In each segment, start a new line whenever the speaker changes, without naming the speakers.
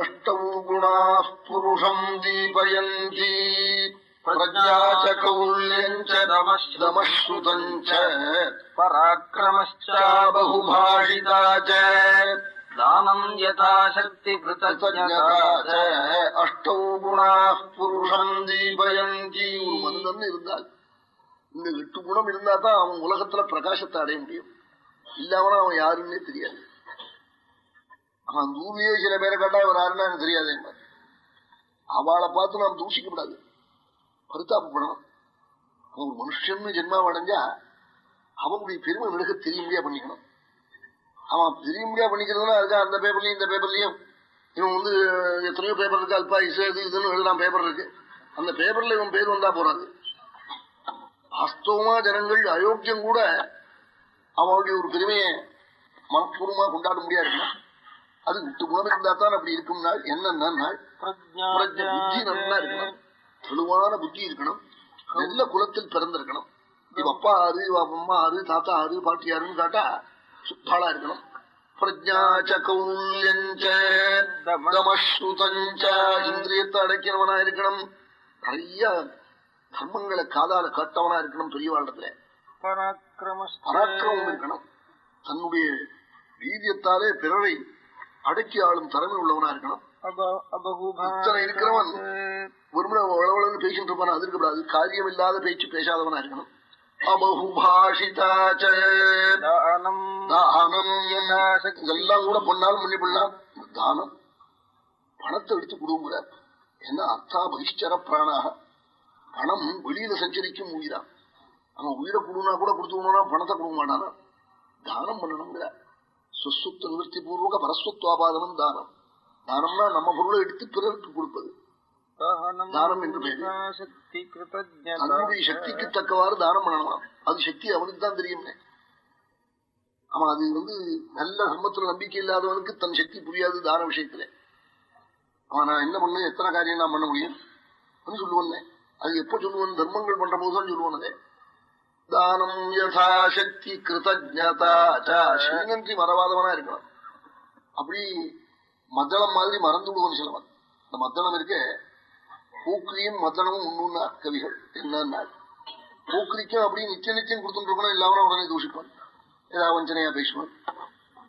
अष्टौ गुणाः पुरुषम् दीपयन्ति प्रज्ञा च कौल्यम् च दमश्रुतम् च
पराक्रमश्च
बहुभाषिता च
दानम् यथाशक्ति
कृतज्ञता च अष्टौ गुणाः புருஷம் தீபயந்தி ஒரு மனிதன் இருந்தால் இந்த எட்டு குணம் இருந்தா தான் அவன் உலகத்துல பிரகாசத்தை அடைய முடியும் இல்லாமனா அவன் யாருன்னே தெரியாது அவன் தூவியே சில பேரை கேட்டா இவர் யாருன்னா எனக்கு தெரியாது. அவளை பார்த்து நாம் தூஷிக்கப்படாது. கூடாது பரிதாபப்படணும் அவன் ஒரு மனுஷன் ஜென்மா அடைஞ்சா அவனுடைய பெருமை விலக முடியா பண்ணிக்கணும். அவன் முடியா பண்ணிக்கிறதுனா இருக்கா அந்த பேப்பர்லயும் இந்த பேப்பர்லயும் இவன் வந்து எத்தனையோ பேப்பர் இருக்கு அல்பா இசை இது இதுன்னு எழுதலாம் பேப்பர் இருக்கு. அந்த பேப்பர்ல இவன் பேர் வந்தா போறாது. வாஸ்தவமா ஜனங்கள் அயோக்கியம் கூட அவனுடைய ஒரு பெருமையை மனப்பூர்வமா கொண்டாட முடியாது. அது விட்டு குணம் இருந்தா தான் அப்படி இருக்கும். நாள் என்னென்ன நாள்? புத்தி நல்லா இருக்கணும். தெளிவான புத்தி இருக்கணும். நல்ல குலத்தில் பிறந்திருக்கணும். இவ அப்பா ஆறு இவ அம்மா ஆறு தாத்தா ஆறு பாட்டி ஆறுன்னு காட்டா சுத்தாளா இருக்கணும். இந்திரியத்தை அடைக்கிறவனா இருக்கணும். நிறைய தர்மங்களை காதால காட்டவனா இருக்கணும் பெரிய வாழ்றதுல பராக்கிரமம் இருக்கணும். தன்னுடைய வீரியத்தாலே பிறரை அடக்கி ஆளும் திறமை உள்ளவனா இருக்கணும். இத்தனை இருக்கிறவன் ஒருமுறை உழவுழன்னு பேசிட்டு இருப்பான்? அது இருக்கக்கூடாது காரியம் இல்லாத பேச்சு பேசாதவனா இருக்கணும். இதெல்லாம் கூட பண்ணாலும் பண்ணி பண்ணலாம் தானம். பணத்தை எடுத்து கொடுங்கிறார் என்ன? அர்த்தா பகிஷ்டர பிராணாக. பணம் வெளியில சஞ்சரிக்கும் உயிரா. அவன் உயிரை கொடுனா கூட கொடுத்துக்கணும்னா பணத்தை கொடுக்க மாட்டானா? தானம் பண்ணணுங்கிறார் சுசுத்த நிவர்த்தி பூர்வக பரஸ்வத்வாபாதனம் தானம். தானம்னா நம்ம பொருளை எடுத்து பிறருக்கு கொடுப்பது. தானம் என்று தன்னுடைய சக்திக்கு தக்கவாறு தானம் பண்ணணுமா? அது சக்தி அவனுக்கு தான் தெரியும் அவன் அது வந்து நல்ல சம்பத்துல நம்பிக்கை இல்லாதவனுக்கு தன் சக்தி புரியாது தான விஷயத்துல. அவன் நான் என்ன பண்ண எத்தனை காரியம் நான் பண்ண முடியும்? சொல்லுவேன் அது எப்ப சொல்லுவேன் தர்மங்கள் பண்ற போதுதான் சொல்லுவேன் தானம் யதாசக்தி கிருதஜதா மறவாதவனா இருக்கணும் அப்படி மத்தளம் மாதிரி மறந்து விடுவோம் சிலவன் இந்த மத்தளம் இருக்க பூக்கிரியும் மத்தளமும் ஒண்ணுன்னா கவிகள் என்னன்னா பூக்கிரிக்கும் அப்படி நிச்சய நிச்சயம் கொடுத்துட்டு இருக்கணும் இல்லாம உடனே தூஷிப்பான் ஏதாவது வஞ்சனையா பேசுவான்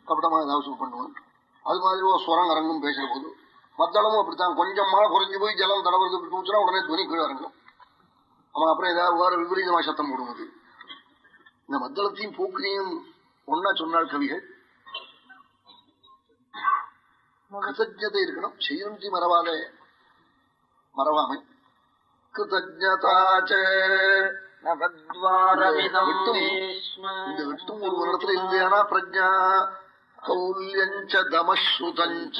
கபடமா ஏதாவது பண்ணுவான் அது மாதிரி ஒரு ஸ்வரம் அரங்கும் பேசுற போது மத்தளமும் அப்படித்தான் கொஞ்சமா குறைஞ்சு போய் ஜலம் தடவுறது விட்டு உடனே துணி கீழே இறங்கும் அவன் அப்புறம் ஏதாவது வேற விபரீதமா சத்தம் போடுவது இந்த மத்தளத்தையும் பூக்கிரியும் ஒன்னா சொன்னாள் கவிகள் கிருத்தஜதை இருக்கணும் செய்யுந்தி மறவாத மறவாமை கிருத்தஜதாச்ச இந்த வெட்டும் ஒரு வருடத்துல இருந்தேனா பிரஜா கௌல்யஞ்ச தமஸ்ருதஞ்ச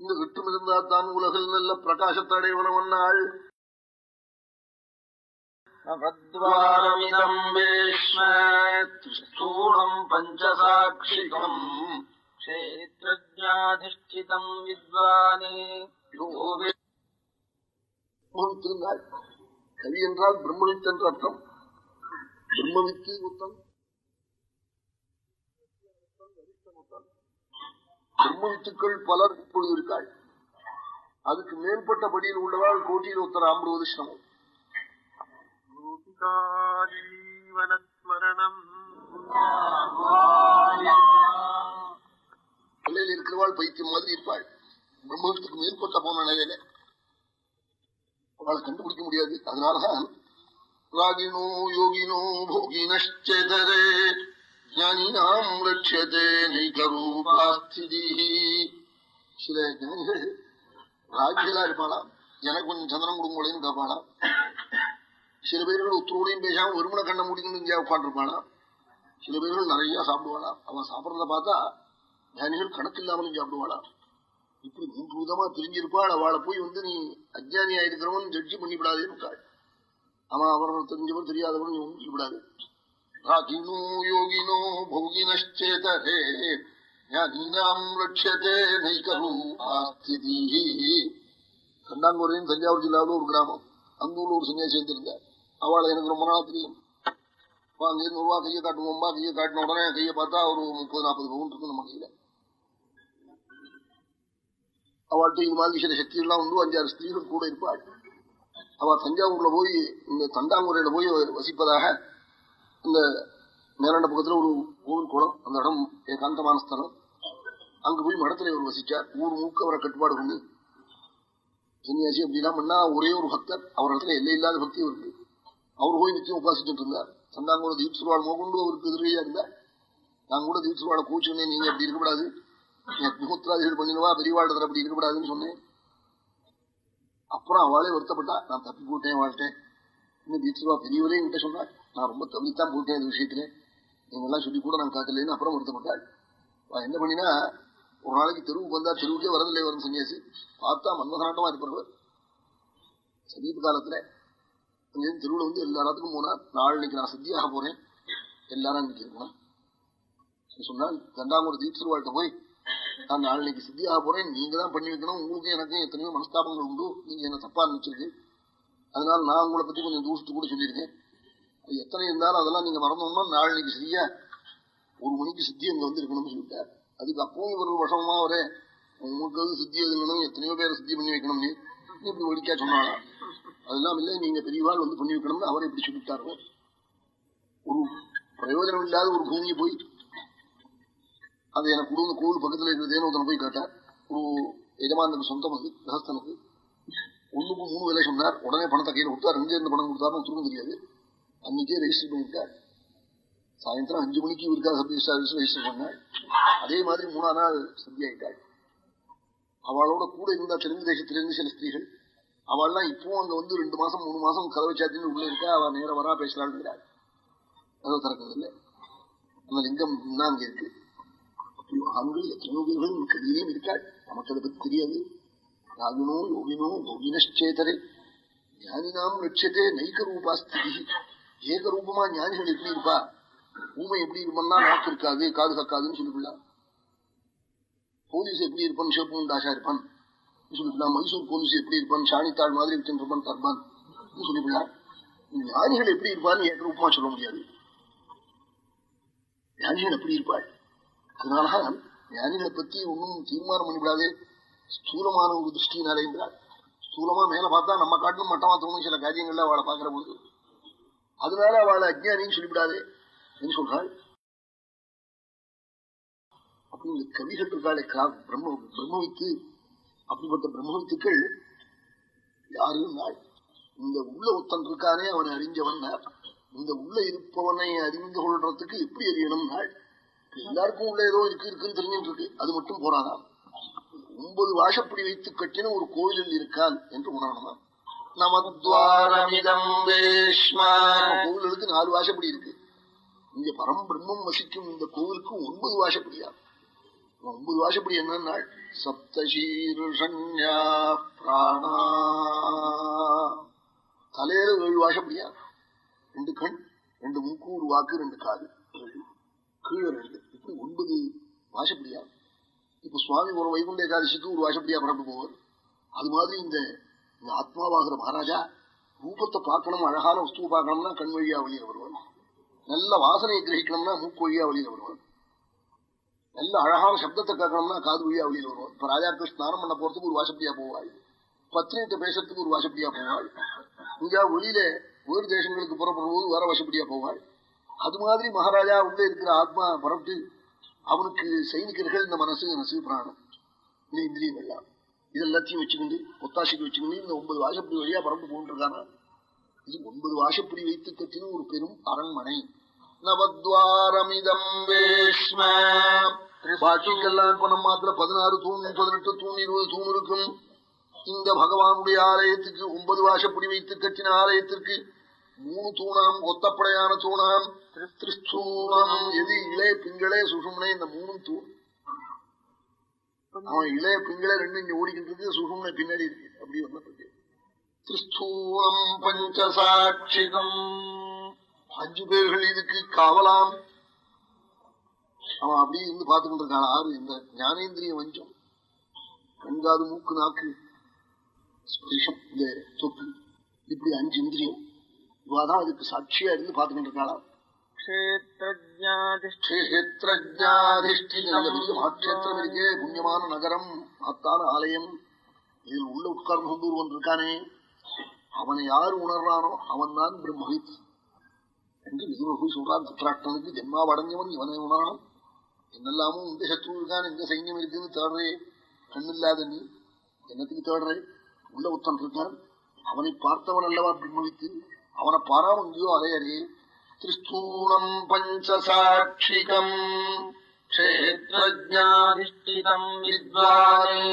இந்த வெட்டும் இருந்தா தான் உலகில் நல்ல பிரகாசத்தை அடைவனவன்னாள்
நவத்வாரமிதம் வேஷ்மூலம் பஞ்சசாட்சிகம் கஷேத்திரஜாதிஷ்டிதம் வித்வானே
திருநாள் கவி என்றால் பிரம்மவித் என்ற அர்த்தம். பிரம்மவித்து உத்தம். பிரம்மவித்துக்கள் பலர் இப்பொழுது இருக்காள் அதுக்கு மேம்பட்ட படியில் உள்ளவாள் கோட்டியில் ஒருத்தர் ஆம்பிடுவது சிரமம் நிலையில் இருக்கிறவாள் பைத்தியம் மாதிரி இருப்பாள். பிரம்மத்துக்கு மேற்பட்ட போன நிலையில அவளை கண்டுபிடிக்க முடியாது. அதனாலதான் ராகினோ யோகினோ போகினே ஜானினாம் லட்சதே நைகரூபாஸ்திதி. சில ஜானிகள் ராஜ்யலா இருப்பாளா எனக்கு கொஞ்சம் சந்திரன் கொடுங்களையும் கேட்பாளா சில பேர்கள் ஒத்துரோடையும் பேசாம ஒருமனை கண்ண முடிக்கணும் இங்கேயா உட்காந்துருப்பானா சில பேர்கள் நிறைய சாப்பிடுவாளா அவன் சாப்பிட்றத பார்த்தா ஞானிகள் கணக்கு இல்லாமலும் சாப்பிடுவாளா இப்படி மூன்று விதமா தெரிஞ்சிருப்பாள் அவளை போய் வந்து நீ அஜானியா இருக்கிறவன் ஜட்ஜி பண்ணிவிடாதே இருக்காள் அவன் அவர் தெரிஞ்சவன் தெரியாதவன் நீ ஒன்று விடாது ராகினோ யோகினோ போகினேதரே ஞானீனாம் லட்சத்தே நைகரூபாஸ்திதி கண்டாங்கூரையும் தஞ்சாவூர் ஜில்லாவில் ஒரு கிராமம். அந்த ஒரு சன்னியாசி சேர்ந்திருந்தார் அவளை எனக்கு ரொம்ப நாளா தெரியும். அங்கே நூறு ரூபா கையை ஒன்பா கையை காட்டின உடனே கையை பார்த்தா ஒரு முப்பது நாற்பது பவுன் இருக்கு நம்ம கையில. அவள்கிட்ட இது மாதிரி சில சக்தி எல்லாம் உண்டு அஞ்சாறு ஸ்திரீகள் கூட இருப்பாள் அவ தஞ்சாவூர்ல போய் இந்த தண்டாங்குறையில போய் வசிப்பதாக இந்த மேலாண்ட பக்கத்துல ஒரு கோவில் குளம் அந்த இடம் ஏகாந்தமான ஸ்தலம். அங்கே போய் மடத்துல இவர் வசிச்சார். ஊர் மூக்க அவரை கட்டுப்பாடு பண்ணி சன்னியாசி அப்படிலாம் பண்ணா ஒரே ஒரு பக்தர். அவர் இடத்துல எல்லை இல்லாத பக்தி இருக்கு அவர் போய் நிச்சயம் உபாசிச்சுட்டு இருந்தார். சந்தாங்கோட தீப்சுவாள் மோகண்டு அவருக்கு எதிரியா இருந்தார் நான் கூட தீப்சுவாளை கூச்சுனே நீங்க அப்படி இருக்கக்கூடாது. முகூத்திராதிகள் பண்ணிடுவா பெரியவாழ்டத்துல அப்படி இருக்கக்கூடாதுன்னு சொன்னேன். அப்புறம் அவளே வருத்தப்பட்டா நான் தப்பி போட்டேன் வாழ்ட்டேன் இன்னும் தீட்சுவா பெரியவரே என்கிட்ட சொன்னாள் நான் ரொம்ப தவித்தான் போட்டேன் இந்த விஷயத்துல. நீங்கெல்லாம் சொல்லி கூட நான் காக்கலன்னு அப்புறம் வருத்தப்பட்டாள் என்ன பண்ணினா ஒரு நாளைக்கு தெருவுக்கு வந்தா தெருவுக்கே வரதில்லை வரும் சன்னியாசி. பார்த்தா மன்மதனாட்டமா இருப்பவர் சமீப காலத்துல அங்கேருந்து தெருவில் வந்து எல்லாத்துக்கும் போனார் நாளைக்கு நான் சித்தியாக போறேன். எல்லாரும் அன்னைக்கு இருக்கணும் சொன்னால் தண்டாங்குடி தீட்சுவாள்கிட்ட போய் நான் நாளைக்கு சித்தியாக போறேன் நீங்க தான் பண்ணி வைக்கணும். உங்களுக்கும் எனக்கும் எத்தனையோ மனஸ்தாபங்கள் உண்டு. நீங்க என்ன தப்பா நினைச்சிருக்கு? அதனால நான் உங்களை பத்தி கொஞ்சம் தூசிட்டு கூட சொல்லியிருக்கேன். அது எத்தனை இருந்தாலும் அதெல்லாம் நீங்க மறந்தோம்னா நாளைக்கு சரியா ஒரு மணிக்கு சித்தி அங்க வந்து இருக்கணும்னு சொல்லிட்டார் அதுக்கு அப்பவும் இவர் வருஷமா வரேன். உங்களுக்கு சித்தி எதுங்கணும் எத்தனையோ பேர் சித்தி பண்ணி வைக்கணும் நீ இப்படி ஒழிக்கா சொன்னாங்க அதெல்லாம் இல்லை நீங்க பெரியவாள் வந்து பண்ணி வைக்கணும்னு அவரை இப்படி சொல்லிட்டாரு. ஒரு பிரயோஜனம் இல்லாத ஒரு பூமியை போய் அது எனக்கு கொடுங்க கோவில் பக்கத்தில் இருக்கிறதேன்னு ஒருத்தனை போய் கேட்டேன். ஒரு எஜமானுக்கு சொந்தம் அது கிரகஸ்தனுக்கு ஒண்ணுக்கு மூணு வேலை சொன்னார். உடனே பணத்தை கையில் கொடுத்தார். எங்க இருந்து பணம் கொடுத்தாருன்னு ஒருத்தருக்கும் தெரியாது. அன்னைக்கே ரெஜிஸ்டர் பண்ணியிருக்கார். சாயந்தரம் அஞ்சு மணிக்கு இருக்கா சப் ரெஜிஸ்டர் பண்ணாள் அதே மாதிரி மூணாம் நாள் சந்தி அவளோட கூட இருந்தா தெலுங்கு தேசத்திலிருந்து சில ஸ்திரீகள் அவள்லாம் இப்பவும் அங்க வந்து ரெண்டு மாசம் மூணு மாசம் கதவை சாத்தின்னு உள்ள இருக்கா? அவ நேரம் வரா பேசலான்ங்கிறாள் கதவை திறக்கிறது இல்லை. அந்த லிங்கம் தான் அங்க இருக்கு? ஆண்கள் எத்தனையோ பேர்கள் கதியிலையும் இருக்காள். நமக்கு அதை பத்தி தெரியாது. ராகினோ யோகினோ யோகினேதரே ஞானினாம் லட்சத்தே நைக்க ரூபாஸ்திதி ஏக ரூபமா ஞானிகள் எப்படி இருப்பா? ஊமை எப்படி இருப்பா நாக்கு இருக்காது காது கக்காதுன்னு சொல்லிவிடலாம் போலீஸ் எப்படி இருப்பான் ஷேப்பு தாஷா இருப்பான். சொல்லிவிடலாம் மைசூர் போலீஸ் எப்படி இருப்பான் சாணித்தாள் மாதிரி வச்சிருப்பான் தர்பான் சொல்லிவிடலாம் ஞானிகள் எப்படி இருப்பான்னு ஏக சொல்ல முடியாது. ஞானிகள் எப்படி இருப்பாள்? அதனால ஞானிகளை பத்தி ஒன்னும் தீர்மானம் பண்ணிவிடாதே. ஸ்தூலமான ஒரு திருஷ்டினாலே என்றாள் ஸ்தூலமா மேல பார்த்தா நம்ம காட்டிலும் மட்டமா தோணும் சில காரியங்கள்ல அவளை பாக்குற போது அதனால அவளை அஜ்ஞானின்னு சொல்லிவிடாதே. என்று சொல்றாள்? அப்படின்னு கவிகள் இருக்காளே பிரம்ம பிரம்மவித்து அப்படிப்பட்ட பிரம்மவித்துக்கள் யாரு நாள் இந்த உள்ள ஒத்தன் இருக்கானே அவனை அறிஞ்சவன் இந்த உள்ள இருப்பவனை அறிந்து கொள்றதுக்கு எப்படி அறியணும்? நாள் எல்லாருக்கும் உள்ள ஏதோ இருக்கு இருக்குன்னு தெரிஞ்சுட்டு இருக்கு. அது மட்டும் போறாதான் ஒன்பது வாசப்படி வைத்து கட்டின ஒரு கோயிலில் இருக்கான் என்று உணரணுமா. கோவிலுக்கு நாலு வாசப்படி இருக்கு. இங்க பரம் பிரம்மம் வசிக்கும் இந்த கோவிலுக்கு ஒன்பது வாசப்படியா? ஒன்பது வாசப்படி என்னன்னா சப்தசீர்ஷன்யா பிராணா. தலையில ஏழு வாசப்படியா ரெண்டு கண் ரெண்டு மூக்கு ஒரு வாக்கு ரெண்டு காது. கீழே ரெண்டு. இப்படி ஒன்பது வாசப்படியா இப்ப சுவாமி ஒரு வைகுண்ட ஏகாதசிக்கு ஒரு வாசப்படியா பரப்பு போவார்? அது மாதிரி இந்த ஆத்மாவாகிற மகாராஜா ரூபத்தை பார்க்கணும் அழகான வஸ்துவை பார்க்கணும்னா கண் வழியா வழியில வருவான் நல்ல வாசனையை கிரகிக்கணும்னா மூக்கு வழியா வழியில வருவான் நல்ல அழகான சப்தத்தை கேட்கணும்னா காது வழியா வழியில வரும் இப்ப ராஜாக்கு ஸ்நானம் பண்ண போறதுக்கு ஒரு வாசப்படியா போவாள் பத்னிகிட்ட பேசுறதுக்கு ஒரு வாசப்படியா போவாள் இங்க வெளியில வேறு தேசங்களுக்கு புறப்படும் போது வேற வாசப்படியா போவாள் அது மாதிரி மகாராஜா உள்ள இருக்கிற ஆத்மா புறப்பட்டு அவனுக்கு சைனிகர்கள் இந்த மனசு மனசு பிராணம் இந்த இந்திரியம் எல்லாம் இதெல்லாத்தையும் வச்சுக்கிண்டு ஒத்தாசைக்கு வச்சுக்கிண்டு இந்த ஒன்பது வாசப்படி வழியா பறந்து போன்றிருக்கானா இது ஒன்பது வாசப்படி வைத்து கட்டின ஒரு பெரும் அரண்மனை நவத்வாரமிதம் பாக்கிக்கெல்லாம் பணம் மாத்திர பதினாறு தூண் பதினெட்டு தூண் இருபது தூண் இருக்கும். இந்த பகவானுடைய ஆலயத்துக்கு ஒன்பது வாசப்படி வைத்து கட்டின ஆலயத்திற்கு மூணு தூணாம் ஒத்தப்படையான தூணாம் திருஸ்தூணம் எது இளைய பிங்களே சுஷும்னே இந்த மூணு தூண். அவன் இளைய பிங்களே ரெண்டு இங்க ஓடிக்கிட்டு இருக்கு சுஷும்னே பின்னாடி இருக்கு. அப்படி வந்து திருஸ்தூணம் பஞ்சசாட்சிகம். அஞ்சு பேர்கள் இதுக்கு காவலாம். அவன் அப்படி இருந்து பார்த்துக்கிட்டு இருக்கான். ஆறு இந்த ஞானேந்திரிய வஞ்சம். கண்காது மூக்கு நாக்கு. ஸ்பரிஷம் இந்த தொப்பு. இப்படி அஞ்சு இந்திரியம். இவாதான் அதுக்கு சாட்சியா இருந்து பார்த்துக்கிட்டு இருக்காளாம் மகாட்சேத்திரம் இருக்கே புண்ணியமான நகரம் மகத்தான ஆலயம். இதில் உள்ள உட்கார்ந்து கொண்டு ஒருவன் இருக்கானே. அவனை யார் உணர்றானோ அவன் தான் பிரம்மவித் என்று போய் சொல்றான் திருத்தராஷ்டனுக்கு ஜென்மாவை அடைஞ்சவன் இவனை உணரணும் என்னெல்லாமும் இந்த சத்ரு இருக்கான் இந்த சைன்யம் இருக்குன்னு தேடுறே கண்ணில்லாத நீ என்னத்துக்கு தேடுறே உள்ள உத்தன் இருக்கான் அவனை பார்த்தவன் அல்லவா பிரம்மவித்து அவனை பாராம எங்கேயோ அலையறே திரிஸ்தூணம் பஞ்சசாட்சிகம்
क्षेत्रज्ञाधिष्ठितम् विद्वाने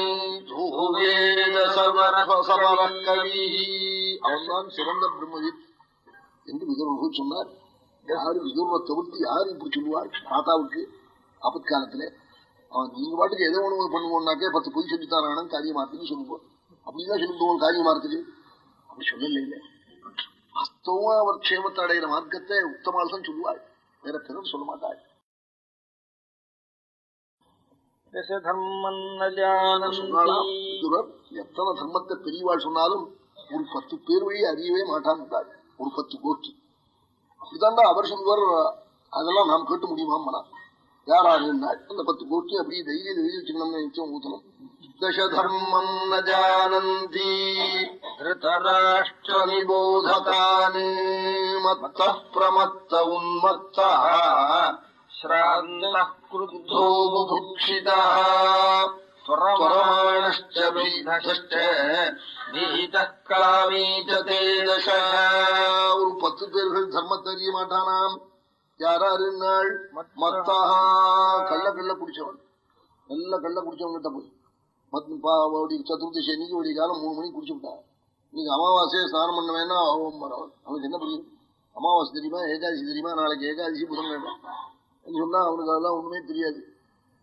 அவன்தான் சிறந்த பிரம்மவித் என்று விதுரர்கள் சொன்னார் யாரு விதுரை தவிர்த்து யாரு இப்படி சொல்லுவாள் தாத்தாவுக்கு ஆபத் காலத்துல அவன் நீங்க பாட்டுக்கு எதோ ஒண்ணு பண்ணுவோம்னாக்கே பத்து பொய் சொல்லித்தாரான காரியமாத்துக்கு சொல்லுவோம். அப்படிதான் சொல்லுவோம் காரியமாத்துக்கு அப்படி சொல்லல இல்ல அஸ்தவமா அவர் க்ஷேமத்தை அடைகிற மார்க்கத்தை உத்தமால் தான் சொல்லுவாள் வேற பிறர் சொல்ல மாட்டாள் எத்தனை தர்மத்தை பெரியவாள் சொன்னாலும் ஒரு பத்து பேர் வழி அறியவே மாட்டான் ஒரு பத்து கோட்டி. அப்படித்தாண்டா அவர் சொல்லுவார். அதெல்லாம் நாம் கேட்டு முடியுமா யாராரு அந்த பத்து கோட்டி அப்படியே தைரியம் எழுதி வச்சுக்கணும்னு நிச்சயம் ஊத்தணும். தசதர்மம் நஜானந்தி
திருதராஷ்டிரநிபோதகானே
மத்த பிரமத்த உன்மத்தா
க்ருத்தோ
புபுக்ஷிதா பரமாணஷ்ட பீனஷ்ட மாட்டானாம். யாராரு யாராருன்னாள் மத்தாகா கள்ள கள்ள குடிச்சவன். நல்ல கள்ள குடிச்சவங்கிட்ட போய். சதுர்த்தி அன்னைக்கு ஒரு காலம் மூணு மணிக்கு குடிச்சு விட்டா நீங்க அமாவாசையை ஸ்நானம் பண்ண வேணா அவன் அவனுக்கு என்ன புரியும்? அமாவாசை தெரியுமா? ஏகாதசி தெரியுமா? நாளைக்கு ஏகாதசி புதன் வேண்டாம் சொன்னா அவனுக்கு அதெல்லாம் ஒண்ணுமே தெரியாது.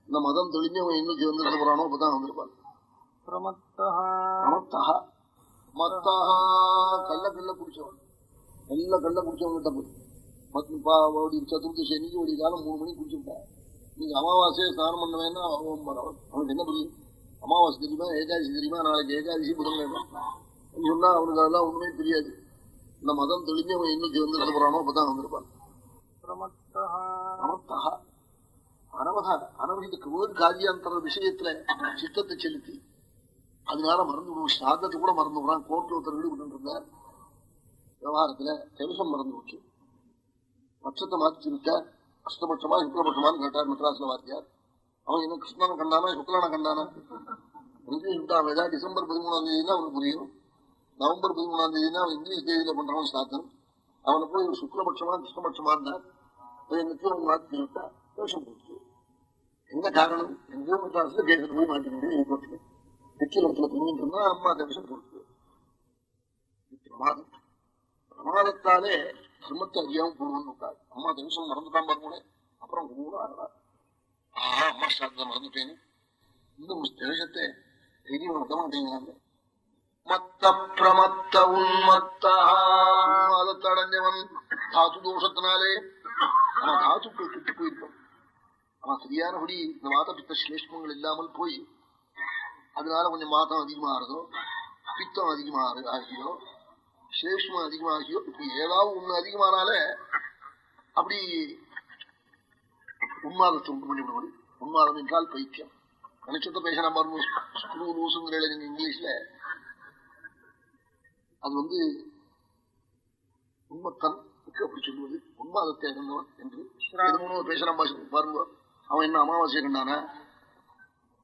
இந்த மதம் தெளிஞ்சு அவன் இன்னைக்கு வந்துட்டு போறானோ அப்பதான் வந்திருப்பான். கல்ல கல்ல குடிச்சவன். நல்ல கல்ல குடிச்சவங்கிட்ட போய். சதுர்தசி அன்னைக்கு ஒரு காலம் மூணு மணிக்கு குடிச்சுட்டார் நீங்க அமாவாசையை ஸ்நானம் பண்ண வேணா அவனுக்கு என்ன புரியும்? அமாவாசை தெரியுமா ஏகாதசி தெரியுமா? நாளைக்கு ஏகாதசி புதன் வேணும். சொன்னா அவனுக்கு அதெல்லாம் ஒண்ணுமே தெரியாது. இந்த மதம் தெளிஞ்சு அவன் என்னைக்கு வந்து கிடப்புறானோ அப்பதான் வந்திருப்பான். அனவகிதுக்கு ஒரு காரியாந்தர விஷயத்துல சித்தத்தை செலுத்தி அதனால மறந்து விடும் ஸ்ராத்தத்தை கூட மறந்து விடுறான். கோர்ட்ல ஒருத்தர் வீடு விட்டு இருந்தார். விவகாரத்துல தேவசம் மறந்து விட்டு பட்சத்தை மாற்றி விட்டா அஷ்டபட்சமா சுக்லபட்சமான்னு கேட்டார் மெட்ராஸ்ல வாத்தியார் அவன் என்ன கிருஷ்ணனை கண்டானா சுக்லனை கண்டானா? இங்கிலீஷ் விட்டான் ஏதாவது டிசம்பர் பதிமூணாம் தேதினா அவனுக்கு புரியும். நவம்பர் பதிமூணாம் தேதினா அவன் இங்கிலீஷ் தேதியில பண்றவன் சாத்தன். அவனை போய் ஒரு சுக்லபட்சமா கிருஷ்ணபட்சமா இருந்தார். நிச்சயம் மாற்றி விட்டா தோஷம் போச்சு என்ன காரணம்? எங்கேயோ மெட்ராஸ்ல கேட்கறது போய் மாட்டேங்குது நிச்சயத்துல தூங்கிட்டு இருந்தா அம்மா தோஷம் போட்டு பிரமாதம். பிரமாதத்தாலே தர்மத்தை அறியாம போடுவோம்னு விட்டாரு அம்மா தவிசம் மறந்துட்டான் பாருங்களே. அப்புறம் கூட ஆடுறா ஆஹா அம்மா சாதத்தை மறந்துட்டேன்னு இந்த தேசத்தை தைரியம் நடத்த மாட்டேங்கிறாங்க. மத்த பிரமத்த உன்மத்தா தாத்து தோஷத்தினாலே அவன் தாத்துக்கள் கெட்டு போயிருப்பான். அவன் சரியானபடி இந்த மாத பித்த சிலேஷ்மங்கள் இல்லாமல் போய் அதனால கொஞ்சம் மாதம் அதிகமாகிறதோ பித்தம் அதிகமாக ஆகியோ சேஷ்மம் அதிகமாகியோ இப்ப ஏதாவது ஒண்ணு அதிகமானால அப்படி உன்மாதத்தை உண்டு பண்ணி விடுவது. உன்மாதம் என்றால் பைத்தியம். நினைச்சத பேசினா பாருங்க ஸ்க்ரூ இங்கிலீஷ்ல. அது வந்து உண்மத்தன் அப்படி சொல்லுவது. உன்மாதத்தை அடைந்தவன் என்று பேசுறான் பாருங்க அவன் என்ன அமாவாசை கண்டானா?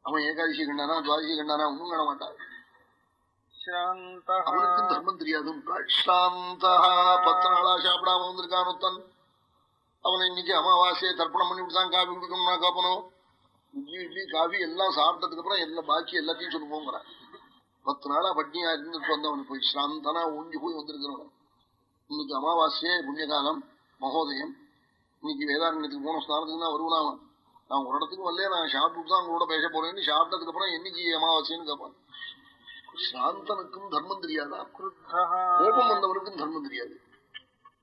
அவன் ஏகாதசி கண்டானா? துவாதசி கண்டானா? ஒன்றும் காண மாட்டான். அவனுக்கும் தர்மம் தெரியாது பத்து நாளா சாப்பிடாம வந்திருக்கான் ஒருத்தன். அவனை இன்னைக்கு அமாவாசையை தர்ப்பணம் பண்ணி தான் காபி குடிக்கணும்னா காப்பணும் இட்லி இட்லி காஃபி எல்லாம் சாப்பிட்டதுக்கு அப்புறம் எல்லாம் பாக்கி எல்லாத்தையும் சொல்லுவோங்கிறான். பத்து நாளா பட்னியா இருந்துட்டு வந்தவன் போய் சாந்தனா ஊஞ்சி போய் வந்திருக்கிறவன். இன்னைக்கு அமாவாசையே புண்ணியகாலம் மகோதயம். இன்னைக்கு வேதாரண்யத்துக்கு போன ஸ்நானத்துக்கு தான் வருவனா அவன். நான் ஒரு இடத்துக்கு வரல நான் சாப்பிட்டு தான் உங்களோட பேச போறேன்னு சாப்பிட்டதுக்கு அப்புறம் என்னைக்கு அமாவாசைன்னு கேட்பான் சாந்தனுக்கும் தர்மம் தெரியாதா? கோபம் வந்தவனுக்கும் தர்மம் தெரியாது.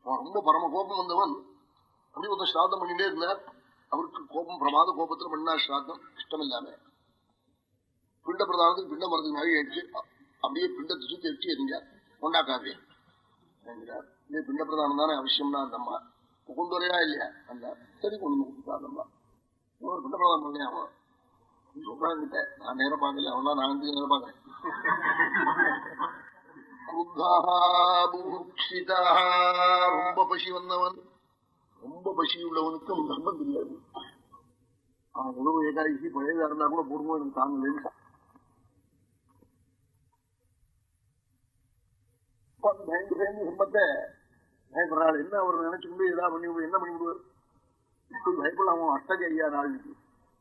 அவன் ரொம்ப பரம கோபம் வந்தவன் அப்படி ஒருத்தன் ஸ்ராத்தம் பண்ணிட்டே இருந்தார். அவருக்கு கோபம் பிரமாத கோபத்துல பண்ணா ஸ்ராத்தம் இஷ்டம் இல்லாம பிண்ட பிரதானத்துக்கு பிண்ட மரத்துக்கு நிறைய ஆயிடுச்சு. அப்படியே பிண்டத்தை தூக்கி எட்டி எறிஞ்சார் கொண்டாக்காதே என்கிறார் பிண்ட பிரதானம் தானே அவசியம்னா அந்த அம்மா. முகுந்துரையா இல்லையா? அல்ல சரி கொண்டு முகுந்துட்டா அம்மா. இன்னொரு பிண்ட பிரதானம் பண்ணேன் அவன்? சொல்றான் நான் நேரம் பார்க்கல. அவன் தான் நான் நேரம் பார்க்கறேன் ரொம்ப பசி வந்தவன் ரொம்ப பசி உள்ளவனுக்கும் தர்மம் தெரியாது. அவன் உணவு ஏகாதசி பழையதா இருந்தா கூட போடுவோம் எனக்கு தாங்க பயந்து பயந்து சம்பத்தை பயப்படுறாள். என்ன அவர் நினைச்சுக்கொண்டு ஏதாவது பண்ணி என்ன பண்ணி விடுவார் பயப்படலாம் அஷ்டக ஐயா நாள்.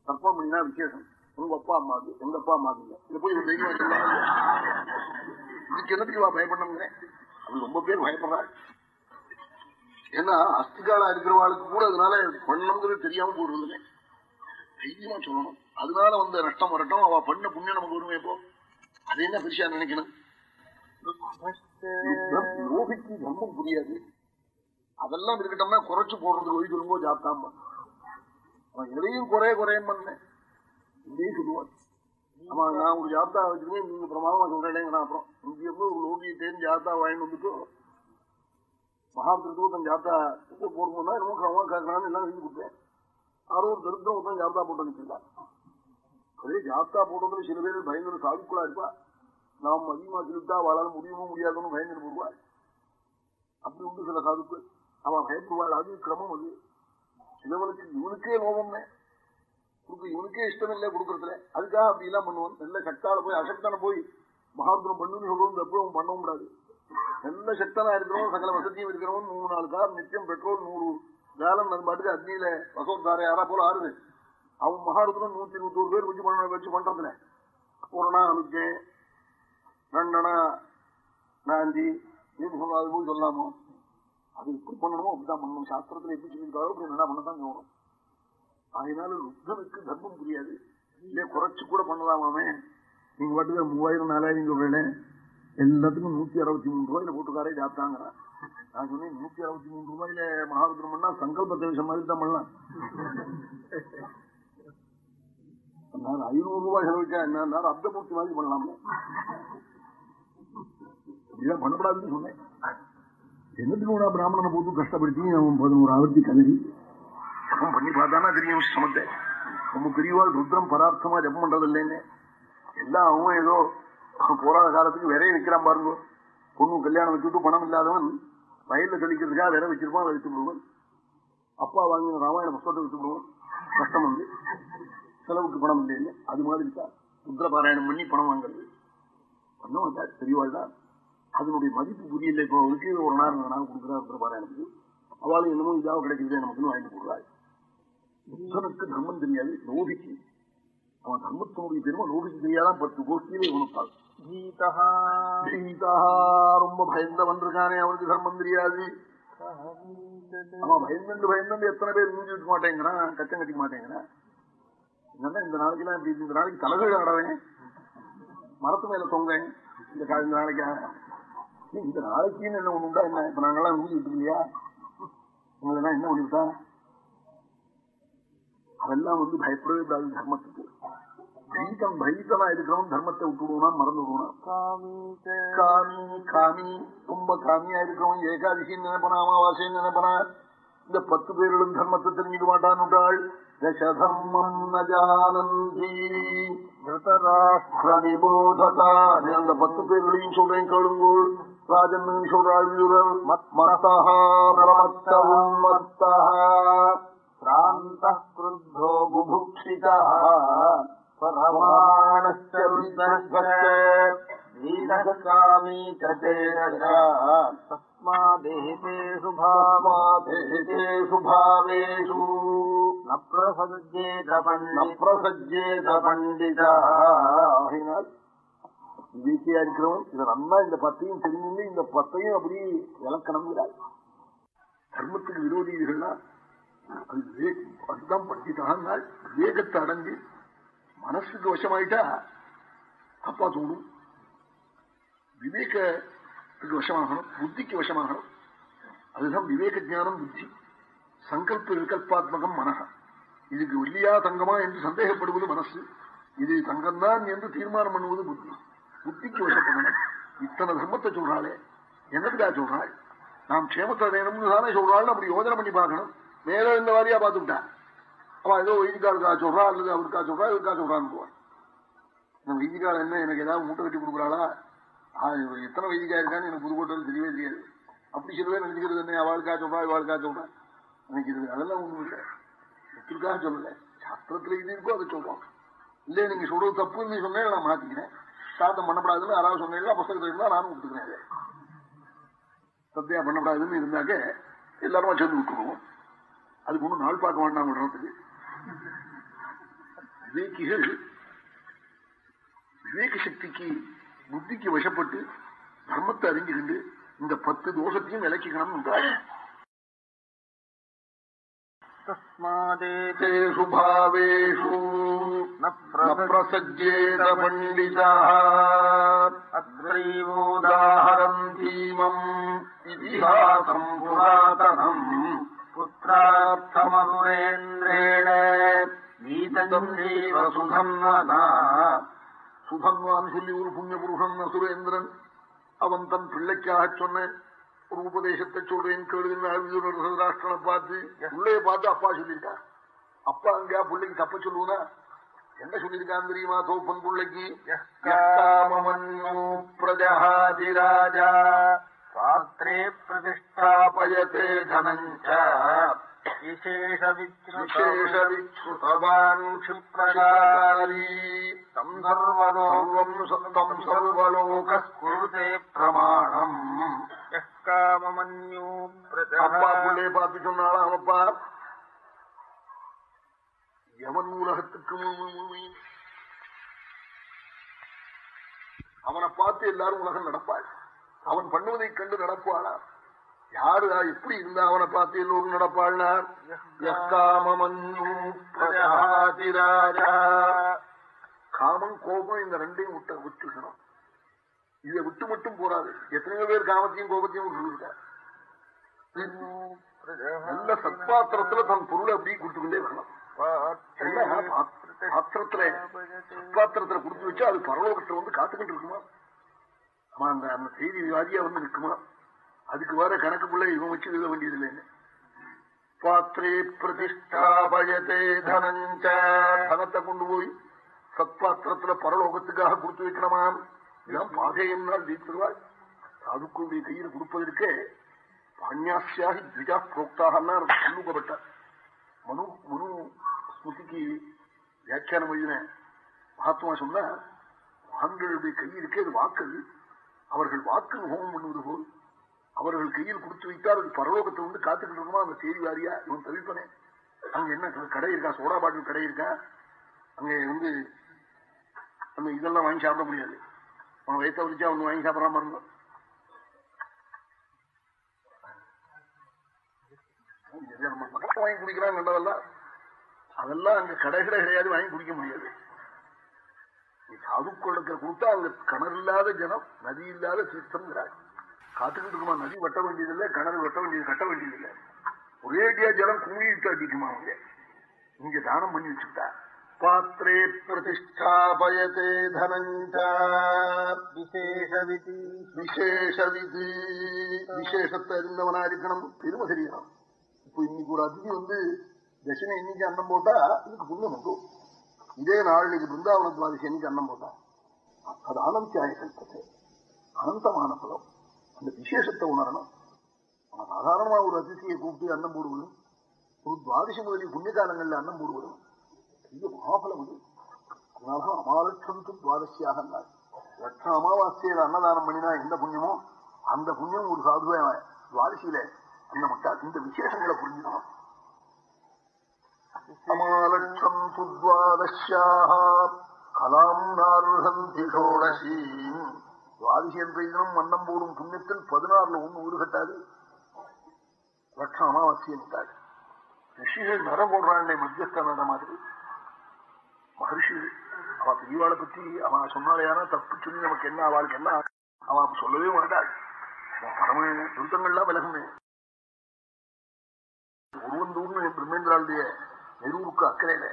தர்ப்பம் பண்ணினா விசேஷம். உங்க அப்பா அம்மாவுக்கு எங்க அப்பா அம்மாவுக்கு இல்லை. இதை போய் ஒரு தைரியமா சொல்லலாம் இதுக்கு என்னத்துக்கு வா பயப்படணுங்க? அது ரொம்ப பேர் பயப்படுறாரு ஏன்னா அஸ்திகாலா இருக்கிறவாளுக்கு கூட அதனால பண்ணணுங்கிறது தெரியாம போடுறதுங்க. தைரியமா சொல்லணும். அதனால வந்த நஷ்டம் வரட்டும். அவ பண்ண புண்ணியம் நமக்கு வருமே இப்போ. அது என்ன பெருசா நினைக்கணும்? யோகிக்கு தர்மம் புரியாது. அதெல்லாம் இருக்கட்டோம்னா குறைச்சு போடுறதுக்கு ஒழி சொல்லும்போது ஜாப்தான் அவன் எதையும் குறைய குறையும் பண்ணேன் இதையும் சொல்லுவான் ஆமா நான் ஒரு ஜாப்தா வச்சிருக்கேன் நீங்க பிரமாதமா சொல்றேன் அப்புறம். இங்க இருந்து ஒரு லோகியத்தையும் ஜாப்தா வாங்கிட்டு வந்துட்டு மகாபிரத்துக்கு தன் ஜாப்தா போடணும்னா என்னமோ கிரமமா கேட்கலான்னு எல்லாம் எழுதி கொடுத்தேன். யாரோ ஒரு தரித்திரம் ஒருத்தன் ஜாப்தா போட்டு நிற்கிறான் அதே ஜாப்தா போடுறதுல சில பேர் பயங்கர சாதுக்குள்ளா இருப்பா. நாம் அதிகமா செலுத்தா வாழால முடியவும் முடியாதுன்னு பயந்துட்டு போடுவாள் அப்படி உண்டு சில சாதுக்கள் அவன் பயப்படுவாள். அது கிரமம் அது. சிலவனுக்கு இவனுக்கே லோபம்னே. இவனுக்கே இஷ்டம் இல்லை கொடுக்கறதுல. அதுக்காக அப்படி எல்லாம் பண்ணுவான். நல்ல சக்தால போய் அசக்தான போய் மகாந்திரம் பண்ணுன்னு சொல்றோம் எப்பவும் பண்ணவும் கூடாது. நல்ல சக்தனா இருக்கிறவன் சகல வசதியும் இருக்கிறவன் மூணு நாலு காலம் நித்தியம் பெட்ரோல் நூறு காலம் அது பாட்டுக்கு அக்னியில வசோத்தார யாரா போல ஆறுது. அவன் மகாரத்னம் நூத்தி நூத்தோரு பேர் வச்சு பண்ண வச்சு பண்றதுல. பூரணா அனுஜன் நண்டனா நாந்தி நீங்க சொல்லாது போய் சொல்லாமோ. அது எப்படி பண்ணணுமோ அப்படிதான் பண்ணணும். சாஸ்திரத்துல எப்படி சொல்லியிருக்காரோ அப்படி நல்லா பண்ணதான் சொல்லணும் அதனால ருத்தனுக்கு தர்மம் புரியாது. இல்லையே குறைச்சு கூட பண்ணலாமாமே? நீங்க பாட்டுக்கு மூவாயிரம் நாலாயிரம் சொல்றேன் எல்லாத்துக்கும் நூத்தி அறுபத்தி மூணு ரூபாயில போட்டுக்காரே ஜாப்தாங்கிறான். நான் சொன்னேன் நூத்தி அறுபத்தி மூணு ரூபாயில மகாபுத்திரம் பண்ணா சங்கல்ப தேசம் மாதிரி தான் பண்ணலாம். நான் ஐநூறு ரூபாய் செலவிட்டா என்ன? அர்த்தமூர்த்தி மாதிரி பண்ணலாமே? அப்படிதான் பண்ணப்படாதுன்னு சொன்னேன். என்னத்துக்கு கூட பிராமணனை போட்டு கஷ்டப்படுத்தி அவன் பதினோரு ஆவர்த்தி கதறி? ஜபம் பண்ணி பார்த்தானா தெரியும் சமத்தை ரொம்ப பெரியவாள் ருத்ரம் பரார்த்தமா ஜபம் பண்றது இல்லைன்னு எல்லாம் அவன் ஏதோ போராத காலத்துக்கு விரைய வைக்கிறான் பாருங்க பொண்ணு கல்யாணம் வச்சுட்டு பணம் இல்லாதவன் வயல்ல தெளிக்கிறதுக்காக விரை வச்சிருப்பான் அதை வச்சு அப்பா வாங்கின ராமாயண புஸ்தகத்தை வச்சு விடுவான் கஷ்டம் வந்து செலவுக்கு பணம் இல்லைன்னு அது மாதிரி தான் ருத்ர பாராயணம் பண்ணி பணம் வாங்குறது பண்ணவும் வந்தா பெரியவாள் தான் அதனுடைய மதிப்பு புரியல இப்போ அவளுக்கு ஒரு நாள் ரெண்டு நாள் கொடுக்குறா ருத்ர பாராயணத்துக்கு அவளும் என்னமோ இதாக கிடைக்குது நமக்குன்னு வாங்கிட்டு போடுறாள் புத்தனுக்கு தர்மம் தெரியாது. லோபிக்கு அவன் தர்மத்தினுடைய பெருமை லோபிக்கு தெரியாதான் பத்து கோஷ்டியிலே இவனுப்பாள் ரொம்ப பயந்தவன் இருக்கானே அவனுக்கு தர்மம் தெரியாது. அவன் பயந்து பயந்து எத்தனை பேர் மூஞ்சி விட்டு மாட்டேங்கிறான் கச்சம் கட்டிக்க மாட்டேங்கிறான் என்னன்னா இந்த நாளைக்கு எல்லாம் இப்படி இந்த நாளைக்கு தலைகள் ஆடவேன் மரத்து மேல தொங்கேன் இந்த கா- இந்த நாளைக்கு? இந்த நாளைக்குன்னு என்ன ஒண்ணு உண்டா என்ன? இப்ப நாங்கெல்லாம் மூஞ்சி விட்டு இல்லையா உங்களை என்ன பண்ணிவிட்டா அதெல்லாம் வந்து பயப்படவே கூடாது தர்மத்துக்கு. பீதம் பைத்தனா இருக்கிறவன் தர்மத்தை விட்டுடுவோம்னா மறந்து விடுவான் காமி காமி. ரொம்ப காமியா இருக்கிறவன் ஏகாதசின்னு நினைப்பனா அமாவாசைன்னு நினைப்பனா? இந்த பத்து பேர்களும் தர்மத்தை தெரிஞ்சுக்க மாட்டான்னுட்டாள் தசதர்மம் நஜானந்தி. திருதராஷ்டிரநிபோததா அந்த பத்து பேர்களையும் சொல்றேன் கேளுங்கோள் ராஜன் சொல்றாள் வீரர் மத்தா பரமத்த உன்மத்தா பிராந்த கிருத்தோ புபுக்ஷிதா பரமாணஸ்காமி தஸ்மாதேஷு பாவேஷு பாவேஷு ந பிரசஜ்ஜேத பண்டிதா ஆகையினால் விவேக்கியா இருக்கிறவன் இதை நல்லா இந்த பத்தையும் தெரிஞ்சு இந்த பத்தையும் அப்படி விளக்கணுங்கிறார் தர்மத்துக்கு விரோதிகள்னா அதுதான் பண்டிதான் விவேகத்தை அடைஞ்சு மனசுக்கு வசமாயிட்டா தப்பா தோணும். விவேகத்துக்கு வசமாகணும் புத்திக்கு வசமாகணும். அதுதான் விவேக ஜானம் புத்தி. சங்கல்ப விகல்பாத்மகம் மனக இதுக்கு வெள்ளியா தங்கமா என்று சந்தேகப்படுவது மனசு. இது தங்கம்தான் என்று தீர்மானம் பண்ணுவது புத்தி. புத்திக்கு வசப்படணும். இத்தனை தர்மத்தை சொல்றாளே. என்னதுக்கா சொல்றாள்? நாம் க்ஷேமத்தை வேணும்னு தானே சொல்றாள் அப்படி யோஜனை பண்ணி பார்க்கணும். மேல இந்த வாரியா பார்த்துக்கிட்டான் அவன் ஏதோ வைதிகாலுக்கா சொல்றா அல்லது அவருக்கா சொல்றா இவருக்கா சொல்றான்னு போவான். இந்த என்ன எனக்கு ஏதாவது மூட்டை கட்டி கொடுக்குறாளா? எத்தனை வைதிகா இருக்கான்னு எனக்கு புதுக்கோட்டையில் தெரியவே தெரியாது. அப்படி சொல்லவே நினைச்சுக்கிறது என்ன அவளுக்கா சொல்றா இவாளுக்கா சொல்றா? நினைக்கிறது அதெல்லாம் ஒண்ணும் இல்லை. எத்திற்காக சொல்லல. சாஸ்திரத்துல இது இருக்கோ அதை சொல்றோம். இல்ல நீங்க சொல்றது தப்புன்னு சொன்னேன் நான் மாத்திக்கிறேன். சாத்தம் பண்ணப்படாதுன்னு யாராவது சொன்னீங்களா புத்தகத்துல இருந்தா நானும் கொடுத்துக்கிறேன் சத்தியா பண்ணப்படாதுன்னு இருந்தாக்க எல்லாரும் சொல்லி விட்டுருவோம் அதுக்கு ஒன்றும் நாள் பார்க்க வேண்டாம் விடுறதுக்கு விவேகிகள் விவேக சக்திக்கு புத்திக்கு வசப்பட்டு தர்மத்தை அறிஞ்சுக்கிண்டு இந்த பத்து தோஷத்தையும் விளக்கிக்கணும்
என்றார்
தஸ்மாதேஷு
பாவேஷு
பிரசஜேத பண்டிதா.
அத்ரைவோதாஹரம் தீமம்
இதிஹாசம் புராதனம்.
புத்திரார்த்தமதுரேந்திரேண கீதம் தேவ சுகம்
சுகம்வான் சொல்லி ஒரு புண்ணிய புருஷன் சுரேந்திரன் அவன் தன் பிள்ளைக்காக சொன்ன ஒரு உபதேசத்தை சொல்றேன் கேளுங்கன்னு பார்த்து உள்ளே பார்த்து அப்பா சொல்லியிருக்கார். அப்பா அங்கயா பிள்ளைக்கு தப்ப சொல்லுவனா என்ன சொல்லியிருக்கான் தெரியுமா தோப்பன் பிள்ளைக்கு?
பிரஜாதிராஜா पात्रे प्रतिष्ठापयते धनम् च
விசேஷ
विशेषविश्रुतवान् क्षिप्रकारी तम् सर्वलो
சர்வம் சத்தம் சர்வலோகः
कुरुते प्रमाणम् यः काममन्यो
அப்பா
प्रजः
பிள்ளைய பார்த்து சொன்னாலாம் அப்பா எவன் உலகத்துக்கு முழுமை அவனை பார்த்து எல்லாரும் உலகம் நடப்பாள் அவன் பண்ணுவதைக் கண்டு நடப்பாளா யாருடா எப்படி இருந்தா அவனை பார்த்து எல்லோரும்
நடப்பாழ்னார்
காமம் கோபம் இந்த ரெண்டையும் விட்ட விட்டுக்கணும். இதை விட்டு மட்டும் போறாது. எத்தனையோ பேர் காமத்தையும் கோபத்தையும் விட்டுருக்கார் நல்ல சத்பாத்திரத்துல தன் பொருளை அப்படியே கொடுத்துக்கொண்டே வரணும். பாத்திரத்துல சத்பாத்திரத்துல கொடுத்து வச்சா அது பரலோகத்துல வந்து காத்துக்கிட்டு இருக்குமா? ஆமா அந்த அந்த செய்தி விவாதியா வந்து நிற்குமா அதுக்கு வர கணக்குக்குள்ள இவன் வச்சு எழுத வேண்டியது இல்லைன்னு பாத்திரே பிரதிஷ்டாபயத்தே தனஞ்ச. தனத்தை கொண்டு போய் சத்பாத்திரத்துல பரலோகத்துக்காக கொடுத்து வைக்கணுமாம் இதான் பாகையம்னால் தீர்த்துருவாள் சாதுக்களுடைய கையில் கொடுப்பதற்கே பாண்யாசியாகி திஜா புரோக்தாகன்னா சொல்லுக்கப்பட்டார் மனு மனு ஸ்மிருதிக்கு வியாக்கியானம் எழுதின மகாத்மா சொன்ன மகான்களுடைய கையில் இருக்கே அது வாக்கு. அவர்கள் வாக்கு ஹோமம் பண்ணுவது போல். அவர்கள் கையில் கொடுத்து வைத்தால் அது பரலோகத்தை வந்து காத்துக்கிட்டு இருக்குமா? அந்த செய்தி வாரியா? இவன் தவிப்பனே. அங்க என்ன கடை இருக்கா? சோடா பாட்டில் கடை இருக்கா? அங்க வந்து அந்த இதெல்லாம் வாங்கி சாப்பிட முடியாது. அவன் வயத்த வலிச்சா வந்து வாங்கி சாப்பிடறாம இருந்தோம். நம்ம வாங்கி குடிக்கிறான் நல்லதெல்லாம் அதெல்லாம் அங்க கடை கடை கிடையாது வாங்கி குடிக்க முடியாது. சாதுக்களுக்கு கொடுத்தா அங்க கிணறு இல்லாத ஜனம் நதி இல்லாத தீர்த்தம்ங்கிறார் காத்துக்கிட்டு இருக்குமா நதி வெட்ட வேண்டியதில்லை கிணறு வெட்ட வேண்டியது கட்ட வேண்டியதில்லை. ஒரேடியா ஜலம் குமிழிட்டு அடிக்குமா அவங்க இங்க தானம் பண்ணி வச்சுட்டா பாத்திரே பிரதிஷ்டாபயத்தே தனஞ்ச
விசேஷவிதி
விசேஷவிதி விசேஷத்தை அறிந்தவனா இருக்கணும் பெருமை தெரியணும் இப்போ இன்னைக்கு ஒரு அதிதி வந்து தட்சிணை இன்னைக்கு அன்னம் போட்டா இதுக்கு புண்ணியம் உண்டு. இதே நாளைக்கு பிருந்தாவன துவாதிசி அன்னைக்கு அன்னம் போட்டான். அது ஆனந்தியாய கல்பத்தை அனந்தமான பலம் அந்த விசேஷத்தை உணரணும். அவன் சாதாரணமா ஒரு அதிசியை கூப்பிட்டு அன்னம் போடுவது? ஒரு துவாதிசி முதலிய புண்ணிய காலங்கள்ல அன்னம் போடுவது? பெரிய மகாபலம் அது அதனாலதான் அமாலட்சம் துவாதசியாக லட்சம் அமாவாசையில அன்னதானம் பண்ணினா எந்த புண்ணியமோ அந்த புண்ணியம் ஒரு சாதுவை துவாதசியில அன்னமிட்டா இந்த விசேஷங்களை புரிஞ்சுக்கணும். அமாலட்சம் துவாதசியாக கலாம் நார்ஹந்தி ஷோடசீம் துவாதிசி என்ற இதனும் மன்னம் போடும் புண்ணியத்தில் பதினாறுல ஒண்ணு ஊடு கட்டாது. லட்சம் அமாவாசையை ரிஷிகள் நர போடுறாண்டே மத்தியஸ்தான மாதிரி. மகர்ஷிகள் அவ பெரியவாளை பத்தி அவன் சொன்னாலேயான தப்பு சொல்லி நமக்கு என்ன அவளுக்கு என்ன அவன் அப்படி சொல்லவே மாட்டாள். பரம துருத்தங்கள்லாம் விலகுமே. ஒருவந்தூர்னு பிரம்மேந்திராளுடைய நெல்லூருக்கு அக்கறையில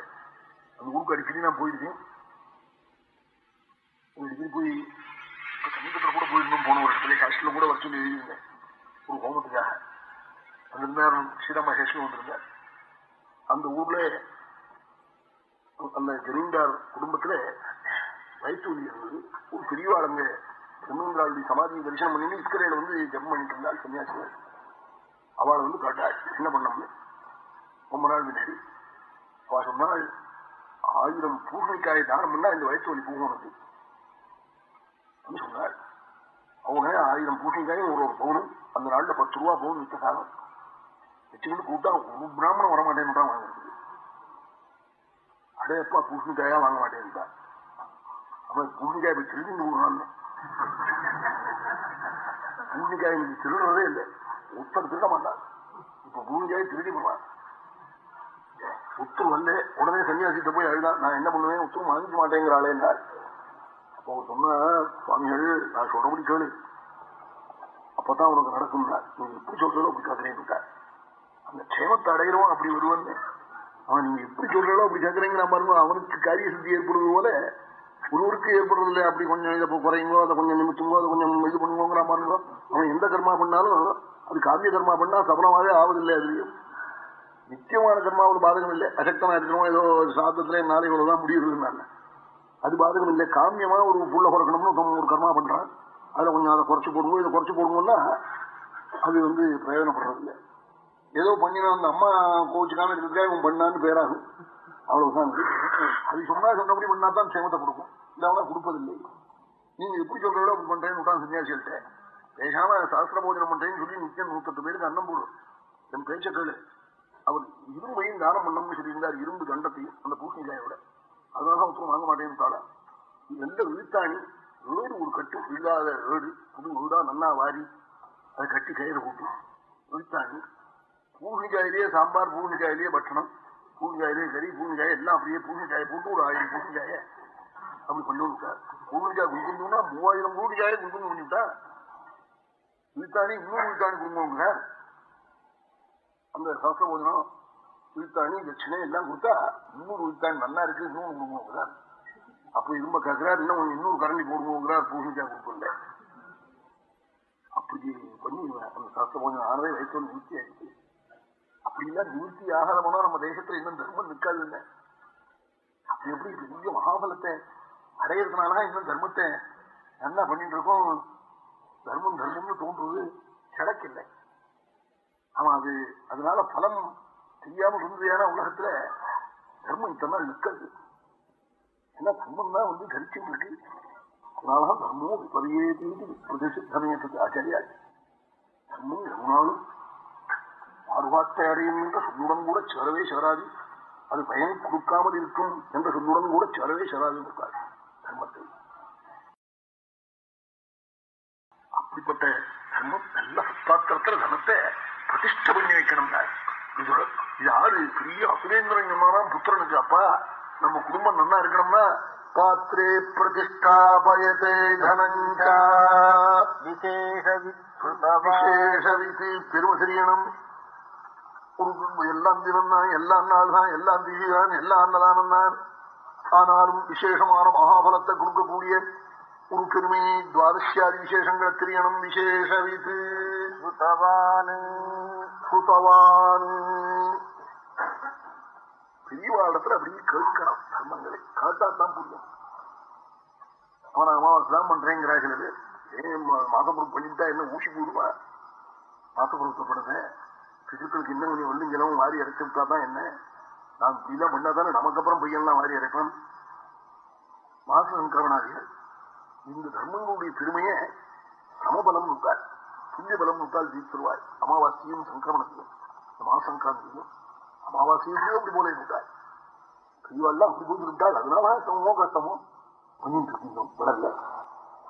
அந்த ஊருக்கு அடிக்கடி நான் போயிருக்கேன். அடிக்கடி போய் சமீபத்தில் கூட போயிருந்தோம். போன வருஷத்துல காஷ்டில கூட வர சொல்லி எழுதியிருந்தேன். ஒரு ஹோமத்துக்காக. வந்திருந்தார் ஸ்ரீராமஹேஷ்னு வந்திருந்தார். அந்த ஊர்ல அந்த ஜமீன்தார் குடும்பத்துல வயிற்று வலி இருந்தது. ஒரு பெரியவாளங்க அங்க ஜமீன்தாருடைய சமாதியை தரிசனம் பண்ணி இஸ்கரையில வந்து ஜம் பண்ணிட்டு இருந்தாள் சன்னியாசிகள் அவளை வந்து காட்டாள் என்ன பண்ணோம்னு ரொம்ப நாள் முன்னாடி அவ சொன்னால் ஆயிரம் பூசணிக்காயை தானம் பண்ணா இந்த வயிற்று வலி போகும் உனக்கு. அப்படின்னு சொன்னாள் அவங்க ஆயிரம் பூசணிக்காயும் ஒரு ஒரு பவுனும் அந்த நாள்ல பத்து ரூபா பவுன் வித்த காலம் வச்சுக்கிட்டு கூப்பிட்டா ஒரு பிராமணம் வரமாட்டேன்னு அடே அடையப்பா பூசணிக்காயா வாங்க மாட்டேன்ட்டா அவன் பூசணிக்காய் போய் திருடிந்து போடுறான் பூசணிக்காய் திருடுறதே இல்லை. ஒருத்தர் திருட மாட்டான். இப்ப பூசணிக்காய் திருடி போவான் உத்து வந்து உடனே சன்னியாசிட்ட போய் அழுதா நான் என்ன பண்ணுவேன்? உத்தரம் வாங்கிக்க மாட்டேங்கிறாளே என்றார் அப்போ சொன்ன சுவாமிகள் நான் சொல்றபடி கேளு. அப்பதான் உனக்கு நடக்கும். நீங்க எப்படி சொல்றதோ அப்படி கேட்கறேன் அந்த க்ஷேமத்தை அடைகிறவன் அப்படி வருவன். அவன் நீங்க எப்படி சொல்றதோ அப்படி கேட்கறீங்க. நான் பாருங்க அவனுக்கு காரிய சித்தி ஏற்படுவது போல ஒருவருக்கு ஏற்படுறது இல்லை அப்படி கொஞ்சம் இதை குறையுங்கோ அதை கொஞ்சம் நிமித்துங்கோ அதை கொஞ்சம் இது பண்ணுவோங்கிற பாருங்க அவன் எந்த கர்மா பண்ணாலும் அது காவிய கர்மா பண்ணா சபலமாவே ஆவதில்லை அதுலயும். நித்தியமான கர்மாவில் பாதகம் இல்லை. அசக்தமா இருக்கிறோம் ஏதோ சாதத்துல நாளை இவ்வளவுதான் முடியுதுன்னு அது பாதகம் இல்லை. காமியமா ஒரு புள்ள குறைக்கணும்னு ஒரு கர்மா பண்றான். அதுல கொஞ்சம் அதை குறைச்சு போடுவோம். இதை குறைச்சு போடுவோம்னா அது வந்து பிரயோஜனப்படுறதில்லை. ஏதோ பண்ணினா அந்த அம்மா கோச்சுக்காம இருக்கிறதுக்காக இவன் பண்ணான்னு பேராகும். அவ்வளவுதான். அது சொன்னா சொன்னபடி பண்ணா தான் சேமத்தை கொடுக்கும். இல்லவனா கொடுப்பதில்லை. நீங்க எப்படி சொல்றதோ அப்படி பண்றேன்னு விட்டான் சன்னியாசிகள்கிட்ட. பேசாம சாஸ்திர போஜனம் பண்றேன்னு சொல்லி நிச்சயம் நூத்தெட்டு பேருக்கு அன்னம் போடும் என் பேச்ச கேளு. அவர் இரும்பையும் தானம் பண்ணணும்னு சொல்லியிருந்தார் இரும்பு கண்டத்தையும் அந்த பூசணிக்காயோட. அதனால ஒருத்தரும் வாங்க மாட்டேன்னு எந்த விழுத்தாணி ஏடு ஒரு கட்டு இல்லாத ஏடு புது வீடா நல்லா வாரி அதை கட்டி கயிறு கூட்டி. விழுத்தாணி. பூசணிக்காயிலேயே சாம்பார் பூசணிக்காயிலேயே பட்சணம் பூசணிக்காயிலே கறி பூசணிக்காய் எல்லாம் அப்படியே பூசணிக்காயை போட்டு ஒரு ஆயிரம் பூசணிக்காயை அப்படி கொண்டு விட்டார். பூசணிக்காய் குடுக்கணும்னா மூவாயிரம் பூசணிக்காயை குடுக்கணும் பண்ணிவிட்டா. விழுத்தாணி இன்னொரு விழுத்தாணி குடும்பங்க அந்த சாஸ்திரம் போஜனம் உயிர்த்தாணி தட்சிணை எல்லாம் கொடுத்தா இன்னொரு விழுத்தாணி நல்லா இருக்கு இன்னொன்று குடும்பம் அப்ப இரும்ப கேட்கிறார் இன்னும் இன்னொரு கரண்டி போடுவோங்கிறார் பூசணிக்காய் கொடுக்கல அப்படி பண்ணி அந்த சாஸ்திர போஜனம் ஆனதே வயசு நிவர்த்தி ஆயிடுச்சு. அப்படிலாம் நிவர்த்தி ஆகாதவனா நம்ம தேசத்துல இன்னும் தர்மம் நிற்காது இல்லை அப்படி எப்படி பெரிய மகாபலத்தை அடையிறதுனால இன்னும் தர்மத்தை என்ன பண்ணிட்டு இருக்கோம். தர்மம் தர்மம்னு தோன்றுவது கிடைக்கில்லை ஆமா அது அதனால பலம் தெரியாம இருந்ததுயான உலகத்துல? தர்மம் இத்தனை நிற்கிறது ஏன்னா தர்மம் தான் வந்து தரிச்சுட்டு இருக்கு அதனால தர்மம் பதியே தீதி பிரதிசித்தமையத்துக்கு ஆச்சாரியா தர்மம் எவ்வளவு மாறுபாட்டை அடையும் என்ற சொல்லுடன் கூட சேரவே சேராது. அது பயன் கொடுக்காமல் இருக்கும் என்ற சொல்லுடன் கூட சேரவே சேராது இருக்காது தர்மத்தை. அப்படிப்பட்ட தர்மம் நல்ல சத்தாத்திரத்துல தர்மத்தை பிரதிஷ்ட பண்ணி வைக்கணும். இது யாரு பெரிய அசுரேந்திரன் சொன்னாதான் புத்திரனுக்கு அப்பா. நம்ம குடும்பம் நல்லா இருக்கணும்னா பாத்திரே பிரதிஷ்டாபயத்தே தனஞ்சா.
விசேஷ
விசேஷ விதி பெருமை தெரியணும் எல்லாம் தினம் தான் எல்லாம் நாள் தான் எல்லாம் திதி தான் எல்லாம் அன்னதானம் தான் ஆனாலும் விசேஷமான மகாபலத்தை கொடுக்கக்கூடிய ஒரு பெருமை துவாதசியாதி விசேஷங்களை தெரியணும் விசேஷ விதி
சுதவான்
சுதவான் பெரியவாளத்துல அப்படியே கேட்கணும் தர்மங்களை கேட்டாத்தான் புரியும் அவன் அமாவாசை பண்றேங்கிறார்கள் ஏன் மாசப்பொருள் பண்ணிட்டா என்ன ஊசி போடுவா மாசப்பொருத்தப்படுது பிசுக்களுக்கு இன்னும் கொஞ்சம் வெள்ளிங்கிழமும் வாரி அரைச்சுட்டா தான் என்ன நான் இப்படிலாம் பண்ணாதானே நமக்கு அப்புறம் பையன்லாம் வாரி இறக்கணும் மாச சங்கிரமணாதிகள் இந்த தர்மங்களுடைய பெருமையை சமபலம் நுட்டால் புண்ணிய பலம் நுட்டால் ஜீவித்துருவாள் அமாவாசையும் சங்கிரமணத்தையும் இந்த மாசங்கிராந்தியும் அமாவாசையும் அப்படி போல விட்டாள் பெரியவாள்லாம் அப்படி போய் அதனால சமமோ கஷ்டமோ? பண்ணிட்டு இருக்கீங்க விடல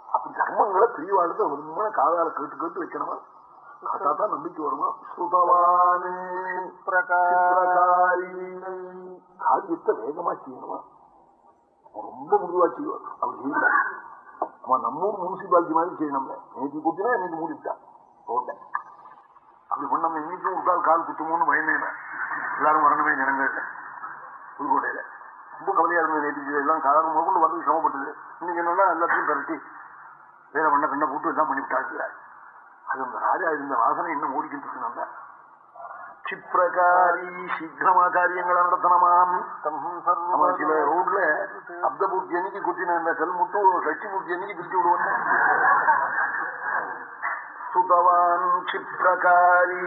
அப்படி தர்மங்களை பெரியவாளுக்கு ரொம்ப காதால கேட்டு கேட்டு வைக்கணுமா? காட்டாதான் நம்பிக்கை வருமா? சுதவானே காரியத்தை வேகமா செய்யணுமா? ரொம்ப முடிவா செய்வார். அவர் செய்யல அவன் நம்ம ஊர் முனிசிபாலிட்டி மாதிரி செய்யணும்ல நேற்று குத்தினா இன்னைக்கு மூடிட்டான் ரோட்டை அப்படி பண்ண இன்னைக்கும் ஒரு கால் கால் குத்துமோன்னு பயந்தேன் எல்லாரும் வரணுமே ஜனங்கள். புதுக்கோட்டையில. ரொம்ப கவலையா இருந்தது நேற்று எல்லாம் காலம் முதல்ல வரது சிரமப்பட்டது. இன்னைக்கு என்னன்னா எல்லாத்தையும் திரட்டி வேற பண்ண கண்ணை போட்டு எல்லாம் பண்ணிவிட்டாங்க. அது அந்த ராஜா இருந்த வாசனை இன்னும் ஓடிக்கிட்டு இருக்கு நம்ம சில ரோட்ல அப்த பூர்த்தி அன்னைக்கு குத்தின இந்த கல் முட்டு சஷ்டி பூர்த்தி அன்னைக்கு பிரிச்சு விடுவாங்க சுதவான் க்ஷிப்ரகாரி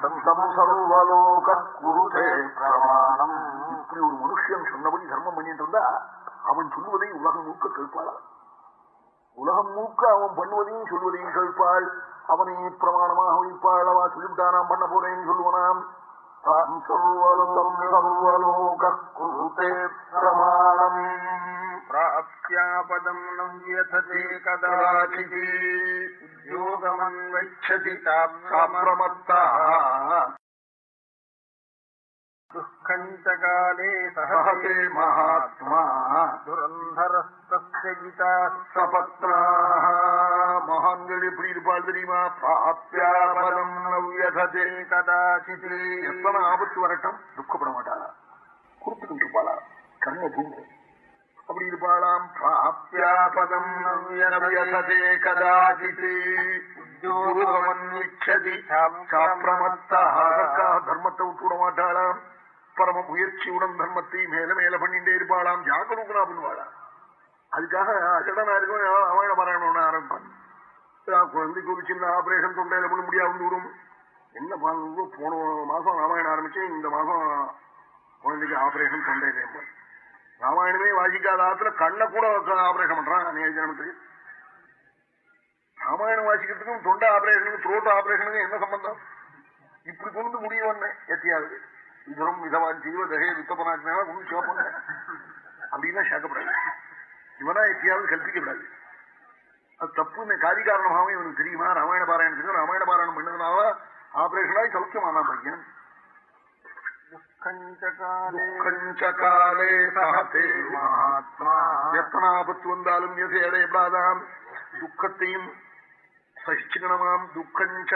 தம் சர்வலோக குருதே பிரமாணம் இப்படி ஒரு மனுஷன் சொன்னபடி தர்மம் பண்ணிட்டு இருந்தா அவன் சொல்லுவதை உலகம் மூக்க கேட்பாளா உலகம் மூக்க அவன் பண்ணுவதையும் சொல்வதையும் கேட்பாள் அவனை பிரமாணமாக வைப்பாள் அவ சொல்லிவிட்டானாம் பண்ண போறேன்னு சொல்லுவனாம் பிரமாணம்
प्राप्यापदम् न व्यथते कदाचित् उद्योगमन्वच्छति
பிரமத்தா
दुःखम् च काले
சகதே
सहते
மகாத்மா
धुरन्धरस्तस्य जिता
சபத்னா மகான்கள் எப்படி இருப்பாள் தெரியுமா பிராப்தியாபதம் நவ்யதே
कदाचित्
எத்தனை ஆபத்து வரட்டும் துக்கப்பட மாட்டாளா குறிப்பிட்டு இருப்பாளா கண்ணை தூங்கு அப்படி இருப்பாளாம் பிராப்தியாபதம் நவ்யதே கதாச்சித் உத்தியோகமன்விச்சதி சாப்பிரமத்தா அதற்காக தர்மத்தை விட்டுவிட மாட்டாளாம் பரம முயற்சியுடன் தர்மத்தை மேல மேல பண்ணிட்டே இருப்பாளாம். ஜாகரூகனா பண்ணுவாளாம். அதுக்காக அஜடனா இருக்கும் அவன பாராயணம்னு ஆரம்பிப்பான் குழந்தைக்கு ஒரு சின்ன ஆபரேஷன் தொண்டையில பண்ண முடியாது தூரம். என்ன பாருங்க போன மாசம் ராமாயணம் ஆரம்பிச்சேன் இந்த மாசம் குழந்தைக்கு ஆபரேஷன் தொண்டையில ராமாயணமே வாசிக்காத ஆத்துல கண்ணை கூட ஆபரேஷன் பண்றான் ஜனத்துக்கு ராமாயணம் வாசிக்கிறதுக்கும் தொண்டை ஆபரேஷனுக்கு த்ரோட் ஆபரேஷனுக்கு என்ன சம்பந்தம்? இப்படி கொண்டு முடியும் எத்தியாவது. இவரும் விதவான் செய்வ தகைய வித்தப்பனாக்கினா ஒன்றும் சிவப்பாங்க அப்படின்னா சேர்க்கப்படாது. இவனா எப்படியாவது கல்பிக்கப்படாது அது தப்புன்னு காரிகாரணமாகவும் இவனுக்கு தெரியுமா? ராமாயண பாராயணத்துக்கு ராமாயண பாராயணம் பண்ணதுனால ஆபரேஷனாய் சௌக்கியமான பையன்? எத்தனை ஆபத்து வந்தாலும் எதையடையப்படாதாம் துக்கத்தையும் சகிச்சுக்கணமாம் துக்கஞ்ச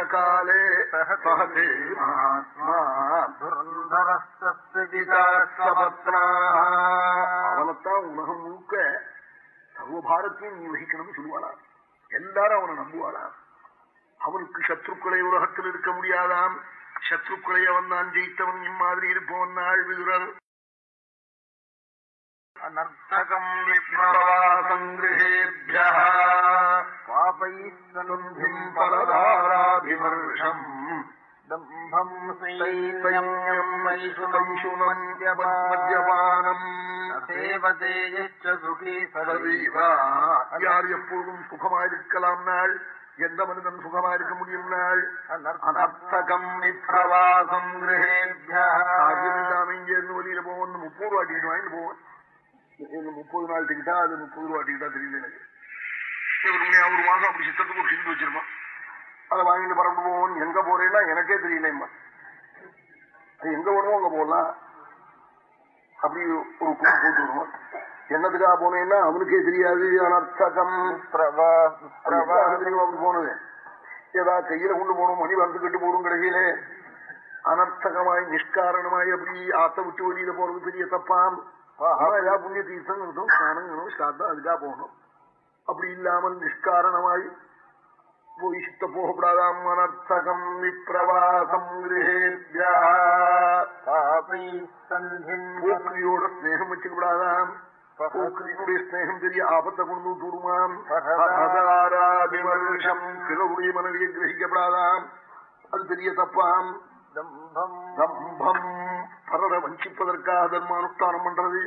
சகதே மகாத்மா அவனைத்தான் உலகம் முழுக்க சர்வபாரத்தையும் நீ வகிக்கணும்னு சொல்லுவாளா எல்லாரும் அவனை நம்புவாளா அவனுக்கு சத்ருக்களை உலகத்தில் இருக்க முடியாதாம். சத்ருக்களை அவன் நான் ஜெயித்தவன். இம்மாதிரி இருப்பவன் நாள் விதுரர் அனர்த்தகம்
விப்ரவாசங்கிருஹேபிய
பாபை பரதாராபிமர்ஷம்
ദംഭം
മദ്യപാനം யார் எப்பொழுதும் சுகமாயிருக்கலாம் நாள் எந்த மனிதன் சுகமாயிருக்க முடியும் நாள் அனர்த்தகம் பிரவாசம் இங்கே இருந்து வெளியில போவோம் முப்பது ரூபா டிக்கெட் வாங்கிட்டு போவோம் முப்பது நாள் டிக்கெட்டா அது முப்பது ரூபா டிக்கெட்டா தெரியல எனக்கு ஒரு மாசம் அப்படி சித்தத்துக்கு ஒரு சிந்து வச்சிருப்பான் அதை வாங்கிட்டு பரப்பு போவோம் எங்க போறேன்னா எனக்கே தெரியலம்மா. அது எங்க வேணுமோ அங்க போகலாம். அப்படி ஒரு கூட்டு போட்டு வருவோம். என்னத்துக்காக போனேன்னா அவனுக்கே தெரியாது அனர்த்தகம். தெரியுமா அப்படி போனது? ஏதா கையில கொண்டு போகணும் மணி வந்து கட்டு போடும் கடைசியிலே. அனர்த்தகமாய் நிஷ்காரணமாய் அப்படி ஆத்த விட்டு வெளியில போறது பெரிய தப்பாம் ஏதாவது புண்ணிய தீர்த்தம் இருக்கும் ஸ்நானங்களும் ஸ்ராத்தம் அதுக்காக போகணும். அப்படி இல்லாமல் நிஷ்காரணமாய் போய் சித்த போகப்படாதாம் அனர்த்தகம் விப்பிரவாசம் போக்கிரியோட ஸ்நேகம் வச்சுக்கப்படாதாம் போக்கிரியுடைய ஸ்நேகம் தெரிய ஆபத்தை கொண்டு விட்டுடுமாம் பிறவுடைய மனைவியை கிரகிக்கப்படாதாம் அது பெரிய தப்பாம் தம்பம் பரரை வஞ்சிப்பதற்காக தர்மானுஷ்டானம் பண்றது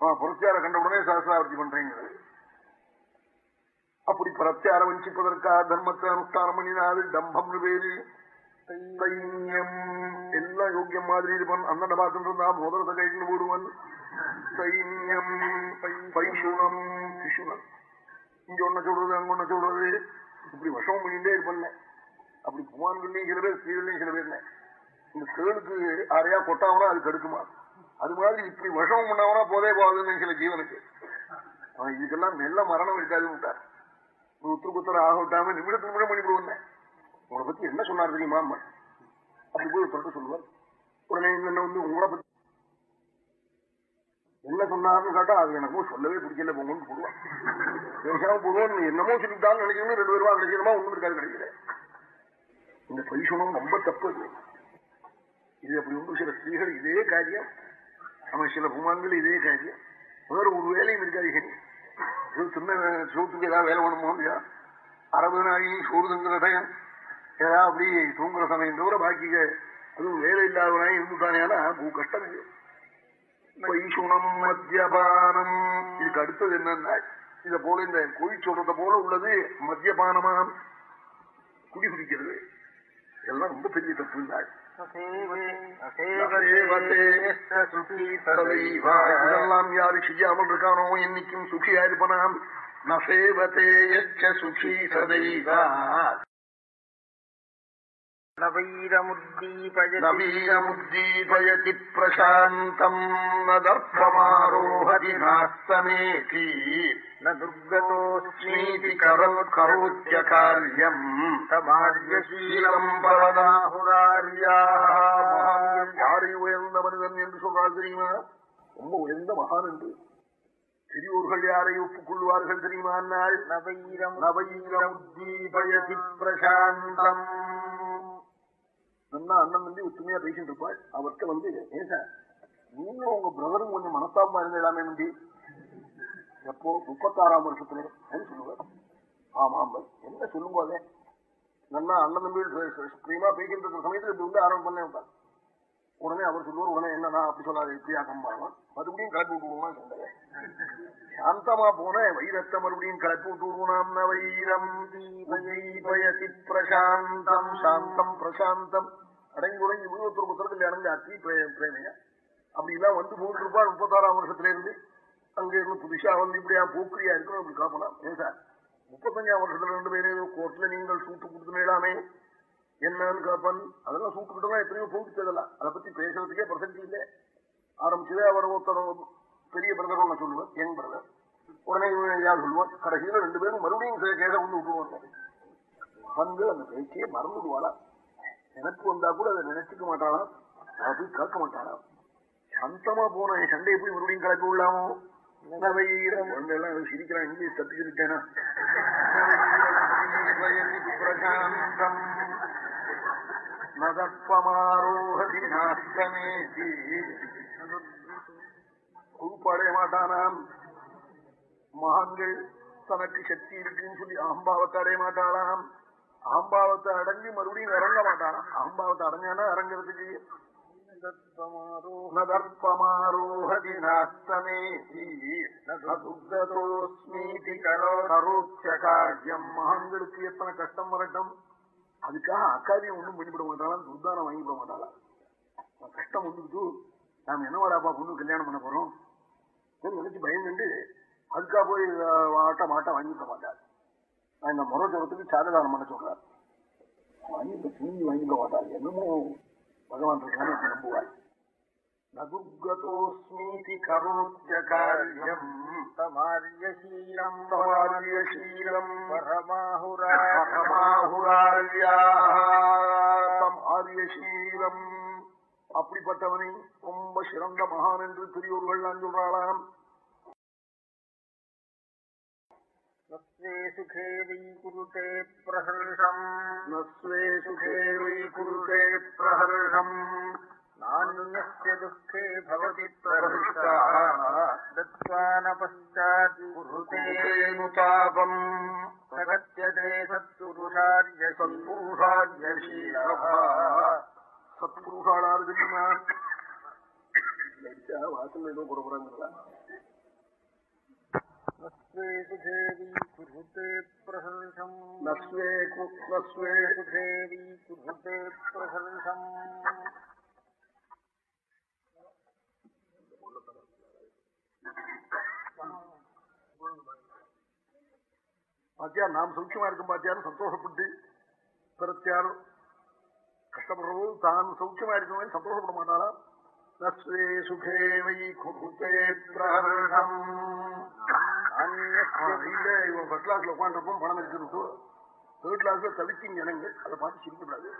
புரத்தியார கண்ட உடனே சகசிராவர்த்தி பண்றேங்கிறது அப்படி பிரத்தியார வஞ்சிப்பதற்காக தர்மத்தை அனுஷ்டானம் பண்ணினாரு. டம்பம்னு பேரு சைன்யம் எல்லாம் யோக்கியம் மாதிரி இருப்பான். அண்ணன் பார்த்துட்டு இருந்தா மோதிரத்தை கைட்டு போடுவன். சைன்யம் பைசுணம் பிசுனம் இங்க ஒன்ன சொல்றது அங்க ஒன்ன சொல்றது. இப்படி விஷம் பண்ணிட்டே இருப்பேன் அப்படி குமான்கள்லயும் சில பேர் ஸ்திரீகள்லயும் சில பேர் இந்த கேளுக்கு ஆறையா கொட்டாவனா அது கெடுக்குமா? அது மாதிரி இப்படி விஷம் பண்ணாவனா போதே போகுதுன்னு சில ஜீவனுக்கு. அவன் இதுக்கெல்லாம் நல்ல மரணம் இருக்காது விட்டார் உத்தரபுத்தர் ஆக விட்டாம நிமிடத்து நிமிடம் பண்ணிவிடுவேன் உங்களை பத்தி என்ன சொன்னார் தெரியுமா அம்மா? அப்படி போய் ஒருத்தர் சொல்லுவார். உடனே என்ன வந்து உங்களை பத்தி என்ன சொன்னார்னு கேட்டா அது எனக்கும் சொல்லவே பிடிக்கல போங்கன்னு போடுவான் விவசாயம் போடுவோம் என்னமோ சொல்லிட்டான்னு நினைக்கணும் ரெண்டு பேருவா கிடைக்கணுமா ஒண்ணும் இருக்காது கிடைக்கல இந்த பரிசுணம் ரொம்ப தப்பு இது இது அப்படி உண்டு சில ஸ்திரீகள் இதே காரியம் நம்ம சில புமான்கள் இதே காரியம். வேற ஒரு வேலையும் இருக்காது சின்ன சோத்துக்கு ஏதாவது வேலை பண்ணுமோ இல்லையா? அறுபது நாளையும் சோறு டைம் ஏதாவது அப்படி தூங்குற சமயம் தவிர பாக்கி அதுவும் வேலை இல்லாதவனாய் இருந்துட்டானேனா பூ கஷ்டம் இது. மத்தியபானம். இதுக்கு அடுத்தது என்னன்னா இத போல இந்த கோயில் சொல்றத போல உள்ளது மத்தியபானமாம். குடி குடிக்கிறது. இதெல்லாம் ரொம்ப பெரிய தப்பு இருந்தாள் இதெல்லாம் யாரு செய்யாமல் இருக்கானோ என்னைக்கும் சுகியா இருப்பனாம் நசேவதே சுகி சதைவா नवीरमुद्दीपयति प्रशान्तम् न दर्पमारोहति
नास्तमेति
न दुर्गतोऽस्मीति
करोत्यकार्यम्।
தமார்யசீலம் பரதாஹுராரியாக யாரை உயர்ந்த மனிதன் என்று சொல்றாள் தெரியுமா? ரொம்ப உயர்ந்த மகான் என்று. பெரியோர்கள் யாரை ஒப்புக்கொள்வார்கள் தெரியுமா நாள்
நவைரம்
நவைரம் பிரசாந்தம். நல்லா அண்ணன் வந்து ஒற்றுமையா பேசிட்டு இருப்பாள் அவர்கிட்ட வந்து ஏன் சார் நீங்களும் உங்க பிரதரும் கொஞ்சம் மனஸ்தாபமா இருந்திடாமே நம்பி எப்போ முப்பத்தாறாம் வருஷத்துல சொல்லுவார் ஆமாம் என்ன சொல்லும் அதே? நல்லா அண்ணன் தம்பி பிரேமா பேசிட்டு சமயத்துல இப்படி வந்து ஆரம்பம் பண்ண விட்டார் உடனே அவர் சொல்லுவார் உடனே என்னன்னா அப்படி சொல்லாது இப்படியா மறுபடியும் கிளப்பி விட்டுருவோம் சண்டை சாந்தமா போன வைரத்தை மறுபடியும் கிளப்பி விட்டுருவோம் வைரம் தீபயதி பிரசாந்தம் சாந்தம் பிரசாந்தம் அடங்கி உடங்கி இருபத்தொரு புத்தர் கல்யாணம் ஆச்சு பிரேமைய? அப்படி எல்லாம் வந்து போட்டு இருப்பார் முப்பத்தாறாம் வருஷத்துல இருந்து அங்க இருந்து புதுசா வந்து இப்படியா போக்குரியா இருக்கணும் அப்படி காப்பலாம் ஏன் சார்? முப்பத்தஞ்சாம் வருஷத்துல ரெண்டு பேரும் கோர்ட்ல நீங்கள் சூட்டு கொடுத்து மேலாமே என்னன்னு காப்பன். அதெல்லாம் சூட்டு தான் எத்தனையோ போட்டுச்சதெல்லாம் அதை பத்தி பேசுறதுக்கே பிரசக்தி இல்லை. ஆரம்பிச்சதே அவர் ஒருத்தர் பெரிய பிரதர் ஒண்ணு சொல்லுவேன் யங் பிரதர் உடனே யார் சொல்லுவான் கடைசியில ரெண்டு பேரும் மறுபடியும் கேட்க வந்து விட்டுருவாங்க. வந்து அந்த பேச்சையே மறந்துடுவாளா நினைப்பு வந்தா கூட அதை நினைச்சுக்க மாட்டாளாம் அதை கேட்க மாட்டாளாம் சந்தமா போன சண்டையை போய் மறுபடியும் கிளப்பி விடலாமோ? சிரிக்கிறான். இங்கிலீஷ் தப்பி சொல்லிட்டேனா குறிப்படைய மாட்டானாம். மகான்கள் தனக்கு சக்தி இருக்குன்னு சொல்லி அகம்பாவத்தை அடைய மாட்டாளாம். அகம்பாவத்தை அடைஞ்சு மறுபடியும் இறங்க மாட்டானா? அகம்பாவத்தை அடைஞ்சானா இறங்குறதுக்கு காரியம். மகான்களுக்கு எத்தனை கஷ்டம் வரட்டும் அதுக்காக அக்காரியம் ஒண்ணும் பண்ணிவிட மாட்டாளா? துர்தானம் வாங்கிவிட மாட்டாளா? கஷ்டம் வந்துட்டு நாம என்ன வாடாப்பா பொண்ணு கல்யாணம் பண்ண போறோம்? நினைச்சு பயந்துட்டு அதுக்காக போய் ஆட்டம் ஆட்டம் வாங்கிக்க மாட்டாள் இந்த முறை ஜபத்துக்கு சாரதானம் பண்ண சொல்றார் வாங்கிக்க தூங்கி வாங்கிக்க மாட்டார் என்னமோ பகவான் இருக்கான்னு நம்புவார். நதுர்கதோஸ்மீதி கரோத்ய காரியம்
தமாரியசீலம்
தமாரியசீலம்
பரமாஹுராஹுராரியாம்
ஆரியசீலம் அப்படிப்பட்டவனை ரொம்ப சிறந்த மகான் என்று பெரியோர்கள் நான் சொல்றாளாம்.
ஸ்வே சுகே வீகுருதே பிரஹர்ஷம்
நஸ்வே சுகே வைகுருதே பிரஹர்ஷம்
நானியஸ்ய துக்கே பவதி
பிரஹிஷ்டா
தத்வான பశ్చాத் குருதே
தாபம்
சகத்யதே சத்புருஷார்ய
சத்புருஷாத்யசீலா சத்புருஷாளாரு தெரியுமா வாசல் ஏதோ குறகுறாங்களா
ஸ்வே சுகே வீகுருதே பிரஹர்ஷம்
பாத்தியா நாம் சௌக்கியமா இருக்கும் பாத்தியாரு சந்தோஷப்பட்டு பிறத்தியார் கஷ்டப்படுறது தான் சௌக்கியமா இருக்கவங்க சந்தோஷப்பட மாட்டாளா நஸ்வே சுகே வை குருதே பிரஹர்ஷம் இல்ல இவன் ஃபர்ஸ்ட் கிளாஸ்ல உட்காந்துருப்போம் பணம் இருக்குன்னு தேர்ட் கிளாஸ்ல தவிக்கும் ஜனங்கள் அதை பார்த்து சிரிக்கப்படாது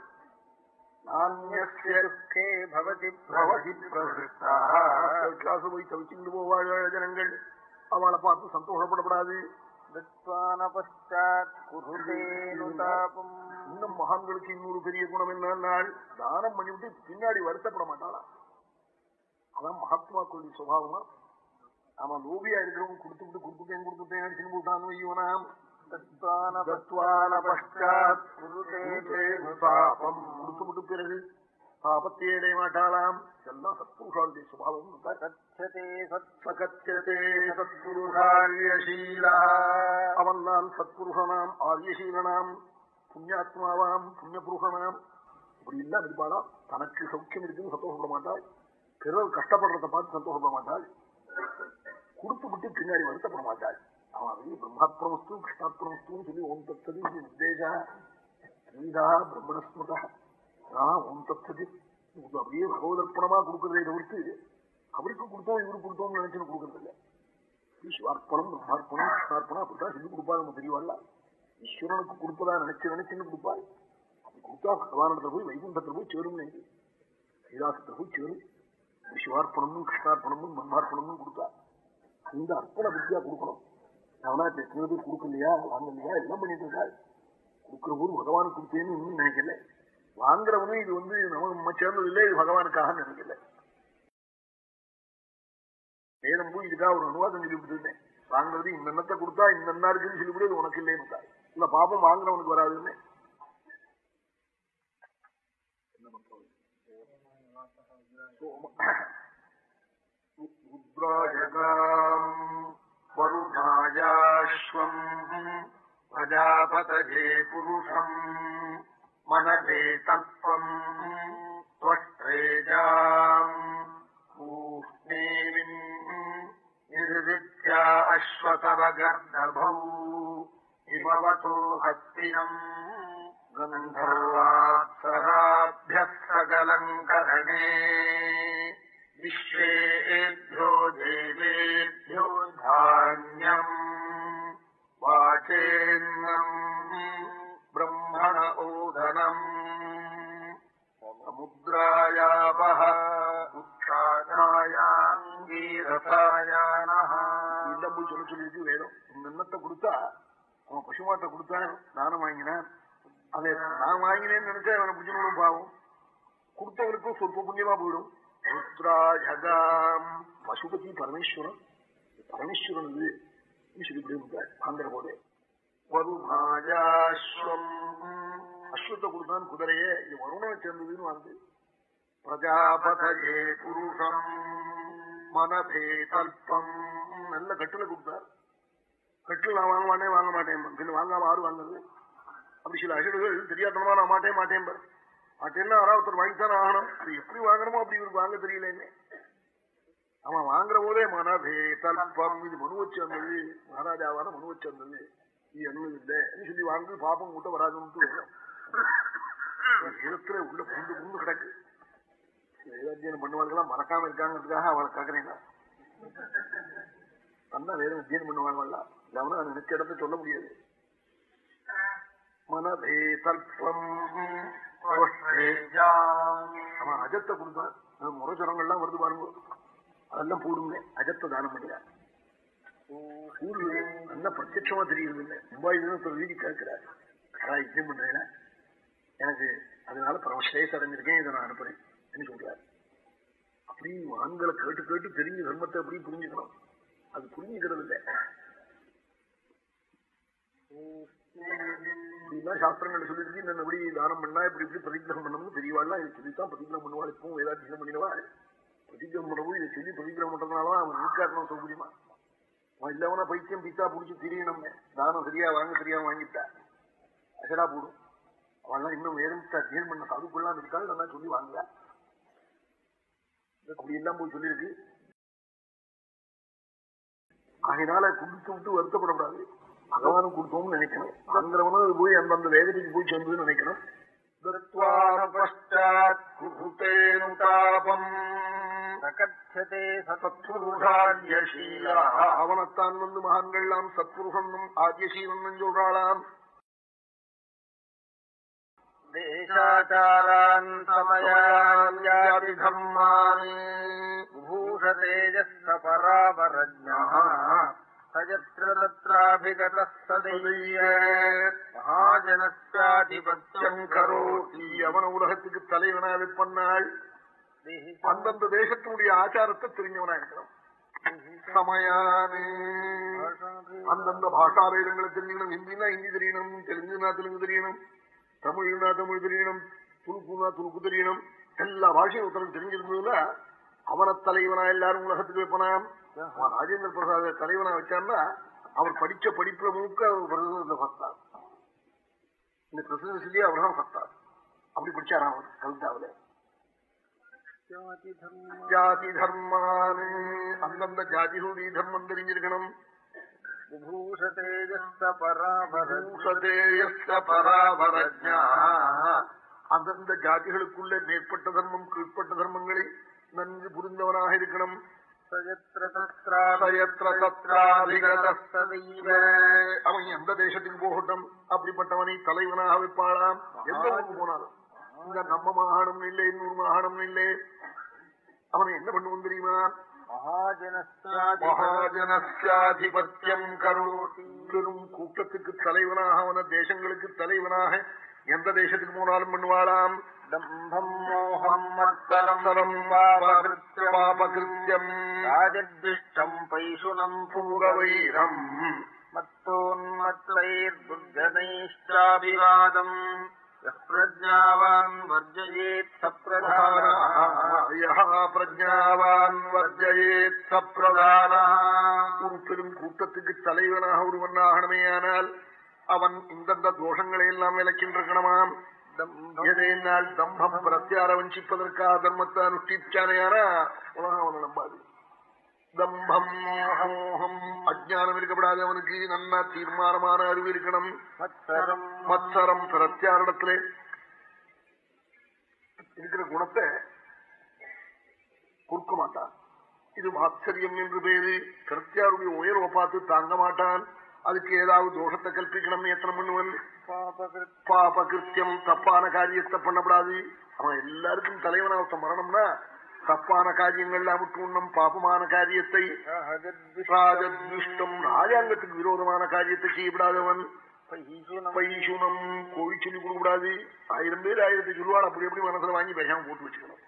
போய் தவிச்சுட்டு போவாழ ஜனங்கள். அவளை பார்த்து சந்தோஷப்படப்படாது. இன்னும் மகான்களுக்கு இன்னொரு பெரிய குணம் என்னால் தானம் பண்ணிவிட்டு பின்னாடி வருத்தப்பட மாட்டாளா அதான் மகாத்மா கோயில் சுபாவமா? ஆமா லோபியா இருக்கிறவங்க கொடுத்துட்டு கொடுத்துட்டேன் கொடுத்துட்டேன் அடிச்சுன்னு போட்டானோ இவனாம் கொடுத்துட்டு பிறகு பாபத்தை அடைய மாட்டாளாம். இதெல்லாம் சத்புருஷாளுடைய சுபாவம். அவன் நான் சத்புருஷனாம் ஆரியசீலனாம் புண்ணியாத்மாவாம் புண்ணியபுருஷனாம். அப்படி இல்லாம இருப்பாளா தனக்கு சௌக்கியம் இருக்குன்னு சந்தோஷப்பட மாட்டாள். பிறர் கஷ்டப்படுறத பார்த்து சந்தோஷப்பட மாட்டாள். கொடுத்து விட்டு பின்னாடி வருத்தப்பட மாட்டாள். அவன் அது பிரம்மாத்மஸ்து கிருஷ்ணாத்மஸ்துன்னு சொல்லி ஓம் தத்தது உத்தேஜா. ஸ்ரீதா பிரம்மணஸ்மதா. ஓம் தத்தது. அப்படியே பகவதர்ப்பணமா கொடுக்கறதை தவிர்த்து அவருக்கு கொடுத்தோம் இவருக்கு கொடுத்தோம்னு நினைச்சுன்னு கொடுக்கறது இல்லை சிவார்ப்பணம் பிரம்மார்ப்பணம் கிருஷ்ணார்ப்பணம் அப்படித்தான் செஞ்சு கொடுப்பா நம்ம தெரியவாள்ல ஈஸ்வரனுக்கு கொடுப்பதா நினைச்சு நினைச்சுன்னு கொடுப்பாள். அப்படி கொடுத்தா பகவானிடத்துல போய் வைகுண்டத்துல போய் சேரும் நினைக்கு கைலாசத்துல போய் சேரும். சிவார்ப்பணமும் கிருஷ்ணார்ப்பணமும் பிரம்மார்ப்பணமும் கொடுத்தா இந்த அர்ப்பண புத்தியா கொடுக்கணும். அவனா எத்தனை கொடுக்கலையா? வாங்கலையா? எல்லாம் பண்ணிட்டு இருக்காள் கொடுக்கிற போது பகவானுக்கு கொடுத்தேன்னு இன்னும் நினைக்கல. வாங்குறவனும் இது வந்து நம்ம சேர்ந்தது இல்லை இது பகவானுக்காக நினைக்கல. வேதம் போய் இதுக்காக ஒரு அனுவாதம் சொல்லி விட்டுருந்தேன் வாங்குறது இந்த கொடுத்தா இந்த இருக்குன்னு சொல்லி உனக்கு இல்லைன்னு இல்ல பாப்பம் வாங்குறவனுக்கு வராதுன்னு. என்ன பண்றது? प्राजगाम् वरुणायाश्वम् प्रजापतये पुरुषम् मनवे तत्त्वम् त्वष्ट्रेजाम् पूष्णेविन् निर्वृत्या अश्वतवगर्दभौ इमवतो हस्तिनम् गन्धर्वात्सराभ्यः सकलम् करणे विश्वेभ्यो देवेभ्यो धान्यम् वाचेन्नम् ब्रह्मण ओदनम् சமுத்திராயாபக உற்சாகாயாங்கீரசாயானஹ இதெல்லாம் போய் சொல்ல சொல்லியிருக்கு வேதம் இந்த எண்ணத்தை கொடுத்தா அவன் பசுமாட்டை கொடுத்தா நானும் வாங்கினேன் அதை நான் வாங்கினேன்னு நினைச்சா அவனை புரிஞ்சுக்கணும் பாவம் கொடுத்தவருக்கும் சொற்ப புண்ணியமா போயிடும் உத்ராஜகாம் பசுபதி பரமேஸ்வரன். பரமேஸ்வரன் இது சொல்லிவிட்டு வாங்குற போதே வருமாஜாஸ்வம் அஸ்வத்தை கொடுத்தான் குதிரையே. இது வருணனை சேர்ந்ததுன்னு வந்து பிரஜாபதே புருஷம். மனதே தல்பம் நல்ல கட்டில கொடுத்தார். கட்டில் நான் வாங்க மாட்டேன் வாங்க மாட்டேன். பின்ன வாங்காம ஆறு வாங்குறது அப்படி சில அசடுகள் தெரியாதனமா நான் மாட்டேன் மாட்டேன். பார் என்ன யாராவது ஒருத்தர் வாங்கித்தானே ஆகணும்? அது எப்படி வாங்கணுமோ அப்படி இவருக்கு வாங்க தெரியல என்ன அவன் வாங்குற போதே மனதே தல்பம். இது மனு வச்சு வந்தது மகாராஜாவான மனு வச்சு வந்தது இது என்ன இல்லை சொல்லி வாங்கி பாப்பம் கூட்ட வராதுன்னு உள்ள புண்டு புண்டு கிடக்கு. வேதாத்தியனம் பண்ணுவாங்கலாம் மறக்காம இருக்காங்கிறதுக்காக அவளை கேக்குறேன். தந்தா வேதம் அத்தியனம் பண்ணுவாங்கல்ல இல்லவனா நினைச்ச இடத்த சொல்ல முடியாது. மனதே தல்பம். அவன் அஜத்தை கொடுத்தான் முறச்சுரங்கள்லாம் வருது பாருங்க. அதெல்லாம் போடுங்க. அஜத்தை தானம் பண்ணினார் சூரியன் நல்ல பிரத்யட்சமா தெரியுது இல்லை மும்பாயில வீதி கேட்கிறார். கடா யுத்தம் பண்றேன் எனக்கு அதனால பரமஸ்ரேஸ் அடைஞ்சிருக்கேன் இதை நான் அனுப்புறேன். சொல்றாரு. அப்படி ஆண்களை கேட்டு கேட்டு தெரிஞ்ச தர்மத்தை அப்படி புரிஞ்சுக்கணும். அது புரிஞ்சுக்கிறது இல்லை. இப்படிலாம் சாஸ்திரங்கள் சொல்லிருக்கு இந்த எப்படி தானம் பண்ணா இப்படி இப்படி பிரதிகிரகம் பண்ணணும்னு தெரியவாள்லாம் இதை சொல்லித்தான் பிரதிகிரகம் பண்ணுவாள். இப்பவும் வேதாத்தியம் பண்ணினவா? பிரதிகிரகம் பண்ணவும் இதை சொல்லி பிரதிகிரகம் பண்றதுனாலதான் அவன் நீக்காட்டணும் சௌகரியமா அவன் இல்லவனா பைத்தியம் பித்தா பிடிச்சி திரியணும் தானம் சரியா வாங்க தெரியாம வாங்கிட்டா. அசடா போடும். அவன்லாம் இன்னும் வேதத்தை அத்தியனம் பண்ண சாதுக்கெல்லாம் இருக்காள். நல்லா சொல்லி வாங்கல அப்படி எல்லாம் போய் சொல்லியிருக்கு. அதனால குடிச்சு விட்டு வருத்தப்படக்கூடாது. பகவானும் கொடுத்தோம்னு நினைக்கணும். வாங்குறவனும் அது போய் அந்தந்த வேதனைக்கு போய் சேர்ந்ததுன்னு நினைக்கணும். அவனத்தான் வந்து மகான்கள்லாம் சத்புருஷன்னும் ஆத்யசீலன் சொல்றாளாம்.
தேசாச்சாரான் சமயான் ஜாதி தர்மானி விபூஷ தேஜஸ் பராபரஜா மகாஜனஸ்யாதிபத்தியம் கரோதி.
அவன உலகத்துக்கு தலைவனா விற்பன்னாள் அந்தந்த தேசத்தினுடைய ஆச்சாரத்தை தெரிஞ்சவனா இருக்கிறோம் சமயானே அந்தந்த பாஷா வேதங்களை தெரிஞ்சுக்கணும். ஹிந்தினா ஹிந்தி தெரியணும். தெலுங்குனா தெலுங்கு தெரியணும். தமிழ்னா தமிழ் தெரியணும். துலுக்குனா துலுக்கு தெரியணும். எல்லா பாஷையும் ஒருத்தரும் தெரிஞ்சிருந்ததுல அவன தலைவனா எல்லாரும் உலகத்துக்கு வைப்பனாம் அவன் ராஜேந்திர பிரசாத தலைவனா வச்சான்னா அவர் படிச்ச படிப்புல முழுக்க அவர் பக்தார் இந்த பிரசிடன்சிலேயே அவர் தான் பக்தார் அப்படி படிச்சாராம் அவர் கவிதாவில? ஜாதி தர்மானு அந்தந்த ஜாதிகளுடைய தர்மம் தெரிஞ்சிருக்கணும். அந்தந்த ஜாதிகளுக்குள்ள மேற்பட்ட தர்மம் கீழ்ப்பட்ட தர்மங்களை நன்கு அவன் எந்த தேசத்துக்கு போகட்டும் அப்படிப்பட்டவனை தலைவனாக வைப்பாளாம் எந்த ஊருக்கு போனாலும். இந்த நம்ம மாகாணம் இல்லை இன்னொரு மாகாணம் இல்லை. அவனை என்ன பண்ணுவோம் தெரியுமா? மகாஜனஸ்யாதிபத்தியம் பெரும் கூட்டத்துக்கு தலைவனாக அவன தேசங்களுக்கு தலைவனாக எந்த தேசத்துக்கு போனாலும் பண்ணுவாளாம்
தம்பம் மோகம் மத்தரம்
தரம் பாபகிருத்தியம்
ராஜத்விஷ்டம் பைசுனம்
பூரவைரம்.
மத்தோன்மத்தைர்துர்ஜனைஷ்டாபிவாதம் பிரஜாவான் வர்ஜயேத் சப்பிரதான
பிரஜாவான் வர்ஜயேத் சப்பிரதான ஒரு பெரும் கூட்டத்துக்கு தலைவனாக ஒருவன் ஆகணுமேயானால் அவன் இந்தந்த தோஷங்களை எல்லாம் விளக்கின்றிருக்கணுமாம். எதையினால் தம்பம் பிரத்யார வஞ்சிப்பதற்காக தர்மத்தை அனுஷ்டிச்சானையானா? உலகம் அவனை நம்பாது. தம்பம் மோகம். அஜானம் இருக்கப்படாது அவனுக்கு. நல்ல தீர்மானமான அறிவு இருக்கணும்.
மத்சரம்.
பிரத்யாரிடத்திலே இருக்கிற குணத்தை கொடுக்க மாட்டான். இது மாத்சரியம் என்று பேரு. பிரத்யாருடைய உயர்வை பார்த்து தாங்க மாட்டான். அதுக்கு ஏதாவது தோஷத்தை கல்பிக்கணும் எத்தனை பண்ணுவன்
பாபகிருத்
பாபகிருத்தியம் தப்பான காரியத்தை பண்ணப்படாது. அவன் எல்லாருக்கும் தலைவனா ஒருத்தன் மரணம்னா தப்பான காரியங்கள்லாம் விட்டுணும் பாபமான காரியத்தை ராஜத்விஷ்டம் ராஜாங்கத்துக்கு விரோதமான காரியத்தை செய்யப்படாதவன்.
பைசுனம்
பைசுனம் கோழி சொல்லி கொடுக்கூடாது ஆயிரம் பேர் ஆயிரத்தி சொல்லுவாள். அப்படி எப்படி மனசுல வாங்கி பேசாம போட்டு வச்சுக்கணும்.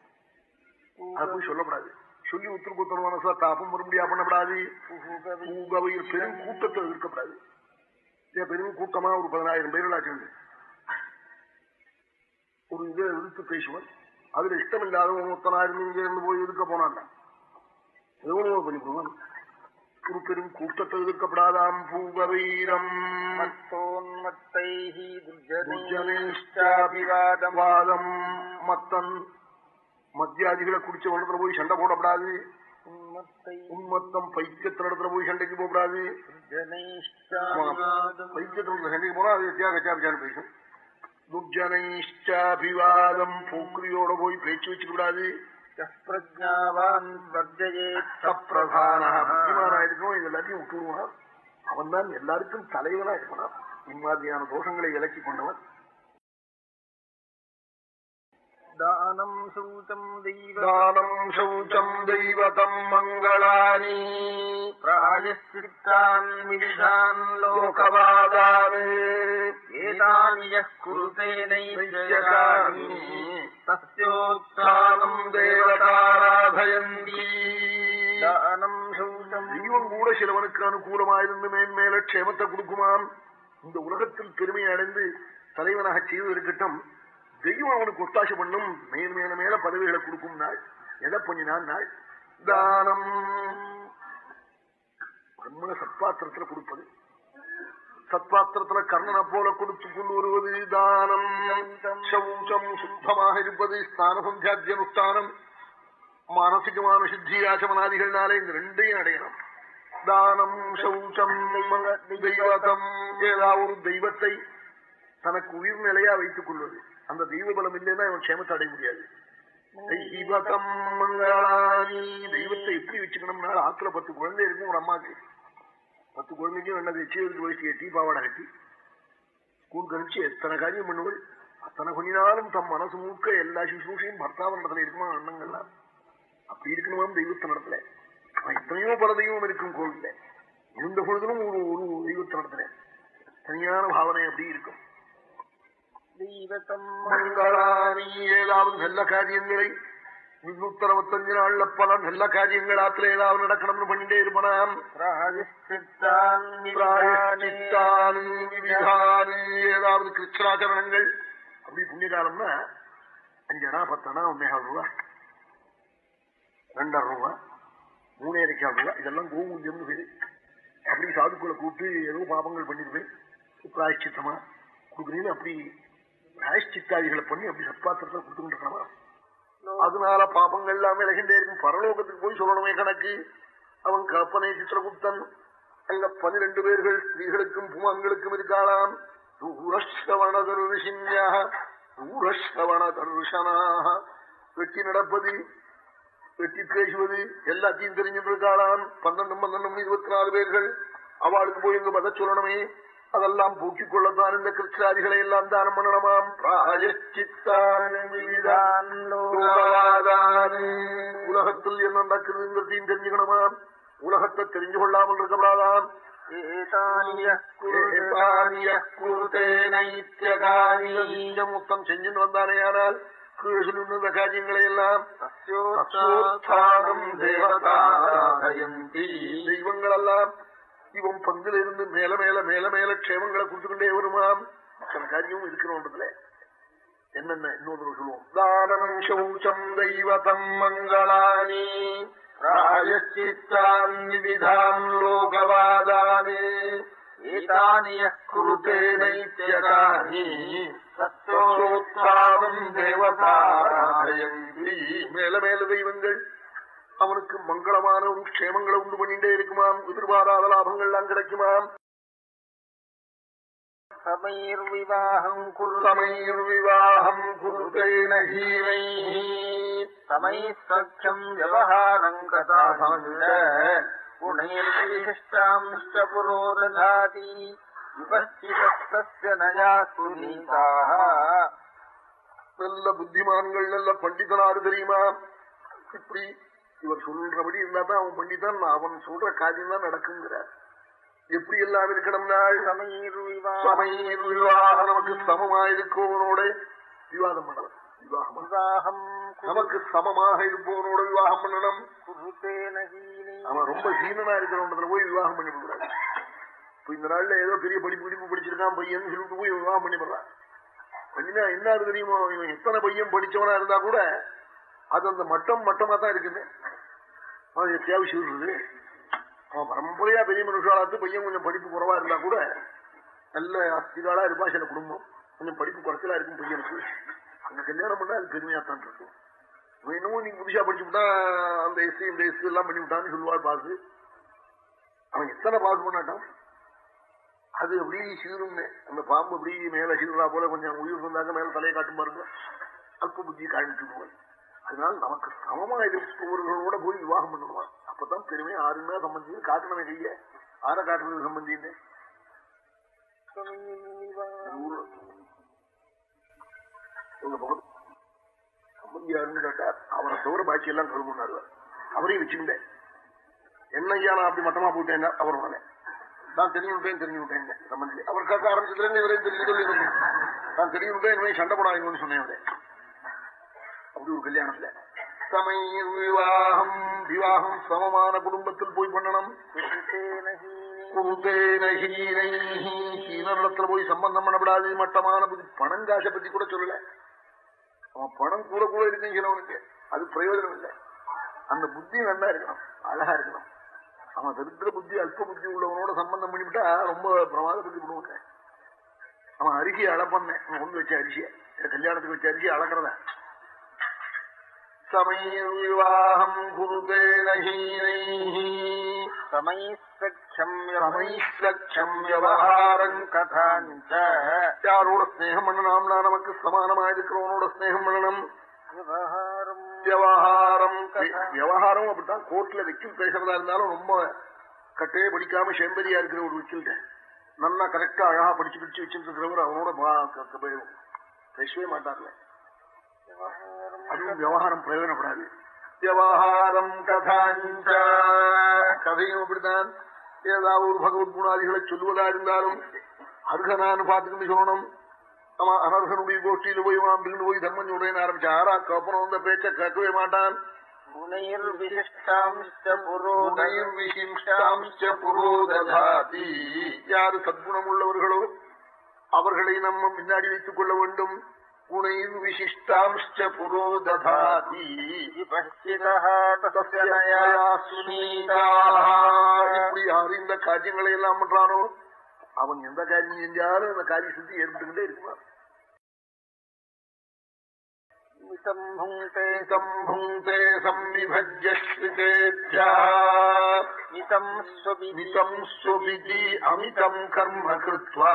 அது போய் சொல்லப்படாது. சொல்லி உத்தர குத்தர மனசுல தாப்பம் வரும்படியா பண்ணப்படாது பெரும் கூட்டத்தை எதிர்க்கப்படாது. பெரும் கூட்டமா? ஒரு பதினாயிரம் பேர்கள் ஆச்சு ஒரு இதை எதிர்த்து பேசுவன் அதுல இஷ்டம் இல்லாதவன் ஒருத்தனாயிரம் இங்க இருந்து போய் எதிர்க்க போனான். எவ்வளவு பண்ணிவிடுவான் ஒரு பெரும் கூட்டத்தை எதிர்க்கப்படாதாம் பூகவீரம்.
மத்தோன்மத்தைः
மத்தன் மத்தியாதிகளை குடிச்ச இடத்துல போய் சண்டை போடப்படாது.
உன்மத்தை
உன்மத்தம் பைத்தியத்தின இடத்துல போய் சண்டைக்கு
ஜனைஷ்டாபிவாதம்.
பைத்தியத்தின சண்டைக்கு போனா அது வித்தியா கச்சாபிச்சான்னு பேசும் துர்ஜனைஷ்டாபிவாதம் போக்கிரியோட போய் பேச்சு வச்சுக்க கூடாது.
பிரஜாவான் வர்ஜயேத்
சப்பிரதான புத்திமானா இருக்கணும் இது எல்லாத்தையும் விட்டுடுவான் அவன் தான் எல்லாருக்கும் தலைவனா இருக்கணும் இம்மாதிரியான தோஷங்களை விலக்கி கொண்டவன்.
தானம் சூச்சம் தெய்வ
தானம் சௌச்சம் தெய்வதம் மங்களானி
பிராயசித்தாन् விதிஷாन्
லோகவாதானே
ஏதானி யः குருதே நைத்யகாரி தஸ்யோத்தானம்
தேவதாராதயந்தி
தானம் சூச்சம்
தெய்வம் கூட சிலவனுக்கு அனுகூலமாயிருந்து மேன்மேல க்ஷேமத்தை கொடுக்குமாம் இந்த உலகத்தில் பெருமை அடைந்து தலைவனாக செய்து இருக்கட்டும் தெய்வம் அவனுக்கு ஒத்தாசை பண்ணும். மேல் மேல மேல பதவிகளை கொடுக்கும் நாள் எதை பண்ணினான் நாள் தானம். பிரம்மண சத்பாத்திரத்துல கொடுப்பது. சத்பாத்திரத்துல கர்ணனை போல கொடுத்து கொண்டு வருவது தானம் சௌச்சம் சுத்தமாக இருப்பது ஸ்நான சந்தியாத்தியனுஷ்டானம் மானசிகமான சித்தி ஆச்சமனாதிகள்னாலே இந்த ரெண்டையும் அடையணும். தானம் சௌச்சம் தெய்வதம். ஏதாவது ஒரு தெய்வத்தை தனக்கு உயிர் நிலையா வைத்துக் கொள்வது. அந்த தெய்வ பலம் இல்லைன்னா இவன் க்ஷேமத்தை அடைய முடியாது. தெய்வத்தை எப்படி வச்சுக்கணும்னா ஆத்துல பத்து குழந்தை இருக்கும் ஒரு அம்மாக்கு. பத்து குழந்தைக்கும் என்ன வச்சு வயசு எட்டி பாவாடை கட்டி. ஸ்கூல் கழிச்சு எத்தனை காரியம் பண்ணுவள்? அத்தனை நாளும் தம் மனசு மூக்க எல்லா சிசூஷையும் பர்த்தாவன் இடத்துல இருக்குமா அண்ணங்கள்லாம்? அப்படி இருக்கணுமாம் தெய்வத்தை நடத்தல. எத்தனையோ பல தெய்வம் இருக்கும் கோவில்ல. இருந்த பொழுதிலும் ஒரு ஒரு தெய்வத்தை நடத்தல. தனியான பாவனை அப்படி இருக்கும். மங்களானி ஏதாவது நல்ல காரியங்களை முன்னூத்தி அறுபத்தஞ்சு நாள்ல பல நல்ல காரியங்களாத்துல ஏதாவது நடக்கணும்னு பண்ணிட்டே இருப்பனாம். ஏதாவது கிருஷ்ணாச்சரணங்கள் அப்படி புண்ணிய காலம்னா அஞ்சனா பத்தனா ஒன்னேகால் ரூபா. ரெண்டரை ரூபா. மூணேரைக்கால் ரூபா. இதெல்லாம் கோமூல்யம்னு பேரு. அப்படி சாதுக்களை கூப்பிட்டு ஏதோ பாபங்கள் பண்ணிருப்பேன் பிராயஷ்சித்தமா கொடுக்குறீங்க அப்படி பிராயஷ்சித்தாதிகளை பண்ணி அப்படி சத்பாத்திரத்தை கொடுத்துக்கிட்டு இருக்கணுமா அதனால பாபங்கள் எல்லாம் விலகின்றே இருக்கும். பரலோகத்துக்கு போய் சொல்லணுமே கணக்கு. அவன் கற்பனை சித்திரகுப்தன் அங்க பனிரெண்டு பேர்கள் ஸ்திரீகளுக்கும் புமான்களுக்கும் இருக்காளாம். தூரஸ்ரவண தர்ஷின்யா தூரஸ்ரவண தர்ஷனாக வெட்டி நடப்பது வெட்டி பேசுவது எல்லாத்தையும் தெரிஞ்சுட்டு இருக்காளாம். பன்னெண்டு பன்னெண்டு இருபத்தி நாலு பேர்கள். அவளுக்கு போய் இங்க பத சொல்லணுமே. அதெல்லாம் போக்கிக் கொள்ளத்தான் இந்த கிருஷ்ணாதிகளை எல்லாம் தானம் பண்ணணுமாம். உலகத்தில் என்ன நடக்குதுங்கிறதையும் தெரிஞ்சுக்கணுமாம் உலகத்தை தெரிஞ்சு கொள்ளாமல் இருக்கக்கூடாதாம் முத்தம் செஞ்சுட்டு வந்தானேயானால் கீழே சொல்லுന്ന காரியங்களை எல்லாம் தெய்வங்களெல்லாம் இவன் பங்கிலிருந்து மேல மேல மேல மேல க்ஷேமங்களை கொடுத்துக்கிட்டே வருமாம். அத்தனை காரியமும் இருக்கிறோன்றதுல என்னென்ன? இன்னொரு சொல்லுவோம். தானம் சௌச்சம் தெய்வதம் மங்களானி. பிராயச்சித்தான் குருதே மேல மேல தெய்வங்கள். அவனுக்கு மங்களமான ஒரு க்ஷேமங்களை உண்டு பண்ணிட்டே இருக்குமாம். எதிர்பாராத லாபங்கள்லாம் கிடைக்குமாம்.
சமைர்விவாகம் குரு
சமைர் விவாகம் ஹீரை
சமை கதாபாங்க குணைர்விசிஷ்டாம்ஷ்ட புரோரதாதி விபஸ்திதஸ்ய நயா சுனீதாக
நல்ல புத்திமான்கள் நல்ல பண்டிதனாரு தெரியுமா? இப்படி இவர் சொல்றபடி இருந்தா தான் அவன் பண்டிதன் அவன் சொல்ற காரியம் தான் நடக்குங்கிறார். எப்படி எல்லாம் இருக்கணும்னா நமக்கு சமமா இருக்கவனோட விவாதம் பண்ணலாம். விவாகம் நமக்கு சமமாக இருப்பவனோட விவாகம் பண்ணணும். அவன் ரொம்ப சீனனா இருக்கிறவன்றதுல போய் விவாகம் பண்ணி கொடுக்குறாரு இப்ப இந்த நாள்ல ஏதோ பெரிய படிப்பு படிப்பு படிச்சிருக்கான் பையன் சொல்லிட்டு போய் விவாகம் பண்ணி போடுறான் பண்ணினா என்ன தெரியுமோ இவன் எத்தனை பையன் படிச்சவனா இருந்தா கூட அது அந்த மட்டம் மட்டமா தான் இருக்குது அவன் அத்தியாவசியம் இருக்குது. அவன் பரம்பரையா பெரிய மனுஷாலாத்து பையன் கொஞ்சம் படிப்பு குறவா இருந்தா கூட நல்ல அஸ்திகாலா இருப்பா சில குடும்பம். கொஞ்சம் படிப்பு குறைச்சலா இருக்கும் பையனுக்கு. அங்க கல்யாணம் பண்ணா அது பெருமையாத்தான் இருக்கும். இவன் என்னமோ நீ புதுசா படிச்சு விட்டா அந்த எஸ்சி இந்த எஸ்சி எல்லாம் பண்ணி விட்டான்னு சொல்லுவாள் பாசு. அவன் எத்தனை பாஸ் பண்ணாட்டான்? அது அப்படி சீரும்னு. அந்த பாம்பு அப்படி மேல சீருடா போல கொஞ்சம் உயிர் வந்தாங்க மேல தலையை காட்டும் பாருங்க. அல்ப புத்தி காமிட்டு அதனால நமக்கு சமமா எதிர்ப்பவர்களோட போய் விவாகம் பண்ணுவான் அப்பதான் பெருமை ஆறுனா சம்பந்தி காட்டணும் கைய ஆற காட்டுறது சம்பந்தின்னு? சம்பந்தியாருன்னு பக்கத்து கேட்டா அவரை தவிர பாக்கி எல்லாம் கழுவுனாரு அவரையும் வச்சுக்கிட்டேன். என்னையா நான் அப்படி மட்டமா போயிட்டேன் அவர் உடனே நான் தெரிஞ்சு விட்டேன் தெரிஞ்சு விட்டேன் சம்பந்தி. அவர் கேட்க ஆரம்பிச்சதுல இருந்து இவரையும் தெரிஞ்சு சொல்லி நான் தெரிஞ்சு விட்டேன் சண்டை போடாதீங்கன்னு சொன்னேன் அவரே. அப்படி ஒரு கல்யாணத்துல. சமை விவாகம் விவாகம் சமமான குடும்பத்தில் போய் பண்ணணும். குருதேன போய் சம்பந்தம் பண்ணப்படாது மட்டமான புத்தி. பணம் காசை பத்தி கூட சொல்லல. அவன் பணம் கூட கூட இருக்குன்னு சிலவனுக்கு அது பிரயோஜனம் இல்லை. அந்த புத்தி நல்லா இருக்கணும். அழகா இருக்கணும். அவன் தரித்திர புத்தி அல்ப புத்தி உள்ளவனோட சம்பந்தம் பண்ணிவிட்டா ரொம்ப பிரமாத விடுவாங்க அவன் அரிசியை அளப்பண்ணேன் அவன் கொண்டு வச்ச அரிசியை. கல்யாணத்துக்கு வச்ச அரிசியை அளக்கிறத சமய விவாகம் குருதேன ஹீனைஹி.
சமைசக்கியம்
சமைஸ்லட்சம் விவகாரம்
கதாஞ்ச
யாரோட ஸ்நேகம் பண்ணணும்னா நமக்கு சமானமா இருக்கிறவனோட ஸ்நேகம் பண்ணணும்
விவகாரம்
விவகாரம் அப்படித்தான் கோர்ட்ல வக்கீல் பேசுறதா இருந்தாலும் ரொம்ப கட்டையே படிக்காம செம்பரியா இருக்கிற ஒரு வக்கீல்கிட்ட நல்லா கரெக்டா அழகா படிச்சு படிச்சு வச்சுட்டு இருக்கிறவர் அவனோட பேசவே மாட்டார்ல. அதுவும் விவகாரம் பிரயோஜனப்படாது. விவகாரம் கதாஞ்சா கதையும் அப்படித்தான். ஏதாவது ஒரு பகவத் குணாதிகளை சொல்லுவதா இருந்தாலும் அர்ஹனான்னு பார்த்துக்கிட்டு சொல்லணும். நம்ம அனர்ஹனுடைய கோஷ்டியில போய் அப்படின்னு போய் தர்மம் சொல்றேன்னு ஆரம்பிச்சா ஆறா அப்புறம் அந்த பேச்ச கேட்கவே மாட்டான். யாரு சத்குணம் உள்ளவர்களோ அவர்களை நம்ம பின்னாடி வைத்துக் கொள்ள வேண்டும். குணைர் விசிஷ்டாம்ச புரோததாதி
विपश्चितः तस्य नया
இப்படி யாரு இந்த காரியங்களை எல்லாம் பண்றானோ அவன் எந்த காரியம் செஞ்சாலும் அந்த காரிய சுத்தி ஏற்பட்டுக்கிட்டே இருக்குமா
मितम् भुङ्क्ते
புங்கே சம்விபஜ்ய ஸ்ருதேபியா
मितम् स्वपि
மிதம் ஸ்வபிதி அமிதம் கர்ம கிருத்வா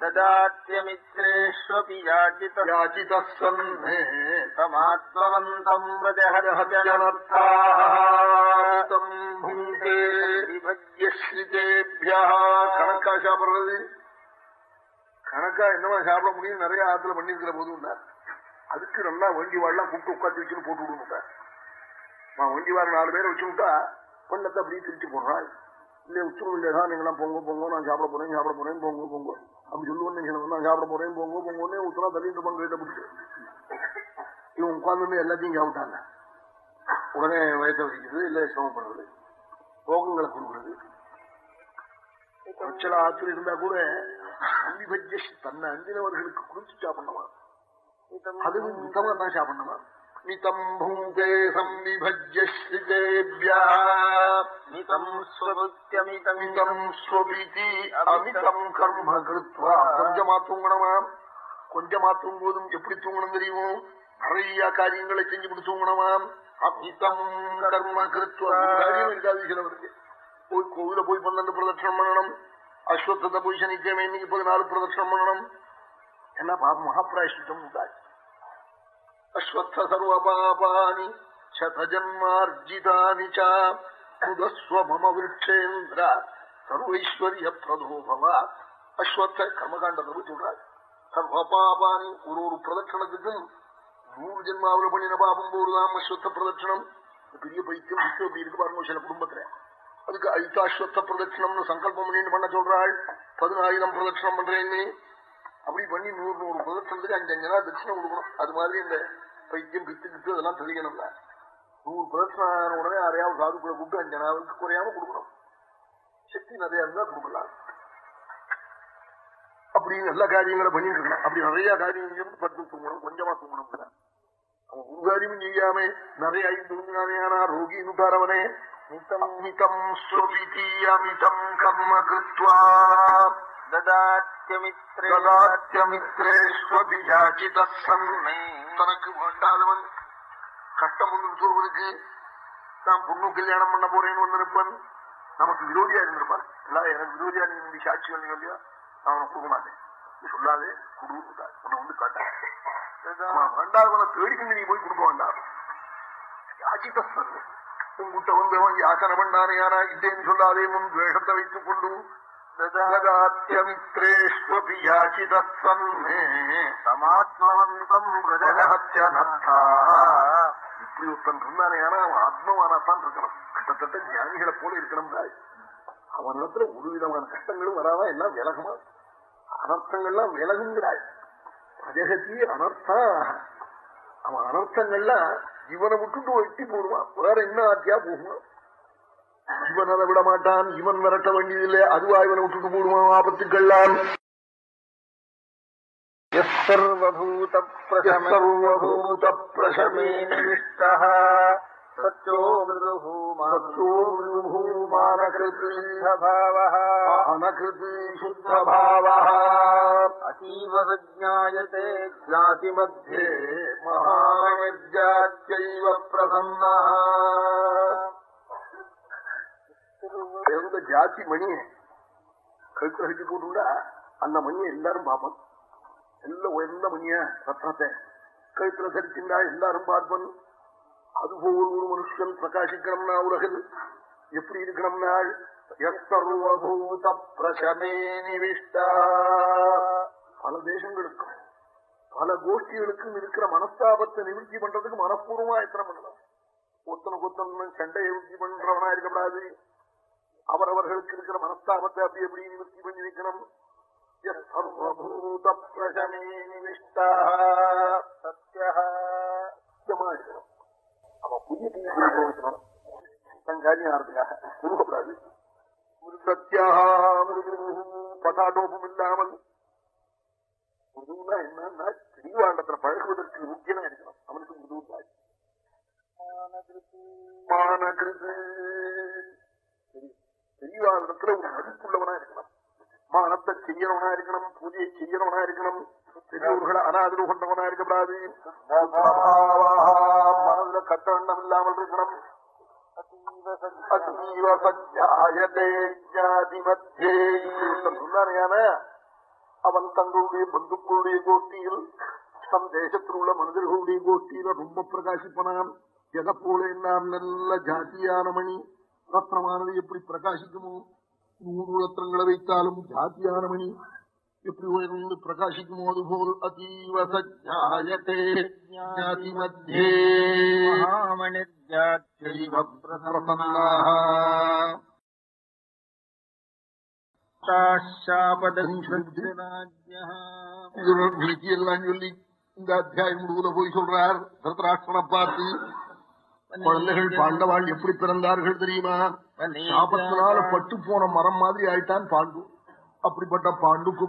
ददात्यमित्रेष्वपि याचितः
யாச்சிதः சன்னே
समात्मवन्तम् प्रजहत्यनर्थाः
தம் புங்கே விபஜ்யஸ்ருதேபியா கணக்கா சாப்பிடுறது கணக்கா என்னவா சாப்பிட முடியும் நிறைய ஆத்துல பண்ணிருக்கிற போது உண்டா அதுக்கு நல்லா வண்டி வாழலாம் கூப்பிட்டு உட்காந்து வச்சுன்னு போட்டு விடுங்க நான் வண்டி வாழ நாலு பேரை வச்சு விட்டா பண்ணத்தை அப்படியே திரிச்சு போடுறாள் இல்ல உத்தரவு இல்லையா நீங்களாம் பொங்க பொங்க நான் சாப்பிட போறேன் சாப்பிட போறேன் பொங்க பொங்க. அப்படி சொல்லுவோம் நீங்க நான் சாப்பிட போறேன் பொங்க பொங்கன்னு உத்தரா தள்ளிட்டு இருப்பாங்க கிட்ட பிடிச்சி. இவன் உட்கார்ந்து எல்லாத்தையும் சாப்பிட்டாங்க உடனே வயத்த வைக்கிறது இல்ல சிரமப்படுறது போகங்களை கொடுக்குறது குறைச்சல ஆத்துல இருந்தா கூட அன்பிபஜ்ய தன்னை அஞ்சினவர்களுக்கு குறிச்சு சாப்பிடணுமா. அதுவும் மிதமா தான் சாப்பிடணுமா. மிதம் பூங்கே சம்விபஜ்ய ஸ்ருதேபியா
मितम् स्वभुत्यमितम्
மிதம் ஸ்வபிதி அமிதம் கர்ம கிருத்வா கொஞ்சமா தூங்கணுமா கொஞ்சமா தூங்குவதும் எப்படி தூங்கணும் தெரியுமோ நிறைய காரியங்களை செஞ்சு தூங்கணுமாம் அமிதம் கர்ம கிருத்வா ஒரு காரியம் இருக்காது சிலவருக்கு போய் கோவில போய் பன்னெண்டு பிரதட்சணம் பண்ணணும் அஸ்வத்தத்தை போய் சனிக்கிழமை இன்னைக்கு பதினாலு பிரதட்சணம் பண்ணணும் என்ன பாப மகாபிராயஷ்டம் உண்டாச்சு அஸ்வத்த சர்வ சதஜன்மார்ஜிதானி சுதஸ்வ மம விருட்சேந்திர சர்வைஸ்வரிய பிரதோ அஸ்வத்த கர்மகாண்டத்தை போய் சொல்றாரு ஒரு ஒரு பிரதட்சணத்துக்கும் நூறு ஜென்மாவில் பண்ணின பாபம் போதுதான் அஸ்வத்த பிரதட்சணம் பெரிய பைத்தியம் அப்படி இருக்கு பாருங்க சில குடும்பத்துல அதுக்கு ஐத்தாஸ்வத்த பிரதட்சணம்னு சங்கல்பம் பண்ணிட்டு பண்ண சொல்றாள் பதினாயிரம் பிரதட்சணம் பண்றேன்னு அப்படி பண்ணி நூறு நூறு புதத்துறதுக்கு அஞ்சஞ்சனா தட்சிணம் கொடுக்கணும். அது மாதிரி இந்த பைத்தியம் பித்து கித்து அதெல்லாம் தெளிக்கணும்ல. நூறு பிரதட்சணான உடனே யாரையாவது சாதுக்குள்ள கூப்பிட்டு அஞ்சனாவுக்கு குறையாம கொடுக்கணும். சக்தி நிறைய இருந்தா கொடுக்கலாம். அப்படி நல்ல காரியங்களை பண்ணிட்டு அப்படி நிறைய காரியம் பட்டு தூங்கணும். கொஞ்சமா தூங்கணும் அவன் ஒரு காரியமும் செய்யாம நிறைய தூங்கினானேனா ரோகி நுகாரவனே மித்தம் மிதம் ஸ்வபிதி அமிதம் கர்ம கிருத்வா. தனக்கு வேண்டாதவன் கஷ்டம் ஒன்று சொல்வதற்கு நான் பொண்ணு கல்யாணம் பண்ண போறேன்னு வந்திருப்பன் நமக்கு விரோதியா இருந்திருப்பான் இல்ல எனக்கு விரோதியா நீ சாட்சி வந்தீங்க இல்லையா நான் உனக்கு கொடுக்க மாட்டேன் சொல்லாதே குடு உன்னை வந்து காட்டேன் வேண்டாதவனை தேடிக்கிட்டு நீ போய் கொடுக்க வேண்டாம் உங்ககிட்ட வந்தவன் யாசனை பண்ணானே யாரா இல்லேன்னு சொல்லாதே முன் துவேஷத்தை வைத்துக் கொண்டு ததாத்தியமித்ரேஷ்வபி யாச்சிதஸ்தன்னே
समात्मवन्तम्
பிரஜகத்யனத்தா. இப்படி ஒருத்தன் இருந்தானே ஆனா அவன் ஆத்மவானாத்தான் இருக்கணும் கிட்டத்தட்ட ஞானிகளை போல இருக்கணும் அவனிடத்துல ஒரு விதமான கஷ்டங்களும் வராதா எல்லாம் விலகுமா அனர்த்தங்கள்லாம் விலகுங்கிறாள் பிரஜகத்தி அனர்த்தா அவன் அனர்த்தங்கள்லாம் இவனை விட்டுட்டு வெட்டி போடுவான் வேற என்ன ஆத்தியா போகுமா இவன் அதை விட மாட்டான் இவன் விரட்ட வேண்டியதில்லை அதுவா இவனை விட்டுட்டு போடுவான் ஆபத்துக்கள்லாம்
सर्वभूतप्रशमभूत प्रशमे निविष्टः सत्यो मृदुः
எந்த ஜாதி மணியை கழுத்து கழிச்சு போட்டுண்டா அந்த மணியை எல்லாரும் பார்ப்போம் எல்லாம் உயர்ந்த மணியா ரத்னத்தை. கழுத்துல தரிச்சுண்டா எல்லாரும் பார்ப்பன். அதுபோல் ஒரு மனுஷன் பிரகாசிக்கணும்னா உலகில். எப்படி இருக்கணும்னா எத்தர்வபூத பிரசமே பல தேசங்களுக்கும் பல கோஷ்டிகளுக்கும் இருக்கிற மனஸ்தாபத்தை நிவர்த்தி பண்றதுக்கு மனப்பூர்வமா எத்தனை பண்ணலாம்? ஒத்தனுக்கு ஒத்தன் சண்டையை நிவர்த்தி பண்றவனா இருக்கக்கூடாது. அவரவர்களுக்கு இருக்கிற மனஸ்தாபத்தை அப்படி எப்படி நிவர்த்தி பண்ணி வைக்கணும். சர்வபூத பிரசமே நிவிஷ்டா சத்தியமா இருக்கணும் அவன் புதிய வைக்கணும் தன் காரியம் ஆறதுக்காக கொடுக்கக்கூடாது பட்டாட்டோப்பம் இல்லாமல் முதுகுனா என்னன்னா திரிவாண்டத்துல பழகுவதற்கு முக்கியமா இருக்கணும். அவனுக்கு முதுகு தாய் மானகிருது பெரியவாரிடத்துல ஒரு மதிப்புள்ளவனா இருக்கணும். மானத்தை செய்யறவனா இருக்கணும் பூஜையை செய்யறவனா இருக்கணும் பெரியவர்களை அனாதரவு கொண்டவனா இருக்கக்கூடாது. மனதுல கட்டணம் இல்லாமல் இருக்கணும். அவன் தங்களுடைய பந்துக்களுடைய கோஷ்டியில் தம் தேசத்தில் உள்ள மனிதர்களுடைய கோஷ்டியில ரொம்ப பிரகாசிப்பனான். எதை போல நாம் நல்ல ஜாத்தியான மணி. ரத்னமானது எப்படி பிரகாசிக்குமோ நூறு ரத்னங்களை வைத்தாலும் ஜாத்தியான மணி எப்படி உயர்ந்து பிரகாசிக்குமோ அதுபோல் அதீவ சஜாயதே ஜாதி மத்தியே எல்லாம் சொல்லி இந்த அத்தியாயம் முழுவத போய் சொல்றார். தரத்தராஷ்டனை பார்த்து குழந்தைகள் பாண்டவாள் எப்படி பிறந்தார்கள் தெரியுமா? சாபத்தினால பட்டு போன மரம் மாதிரி ஆயிட்டான் பாண்டு. அப்படிப்பட்ட பாண்டுக்கு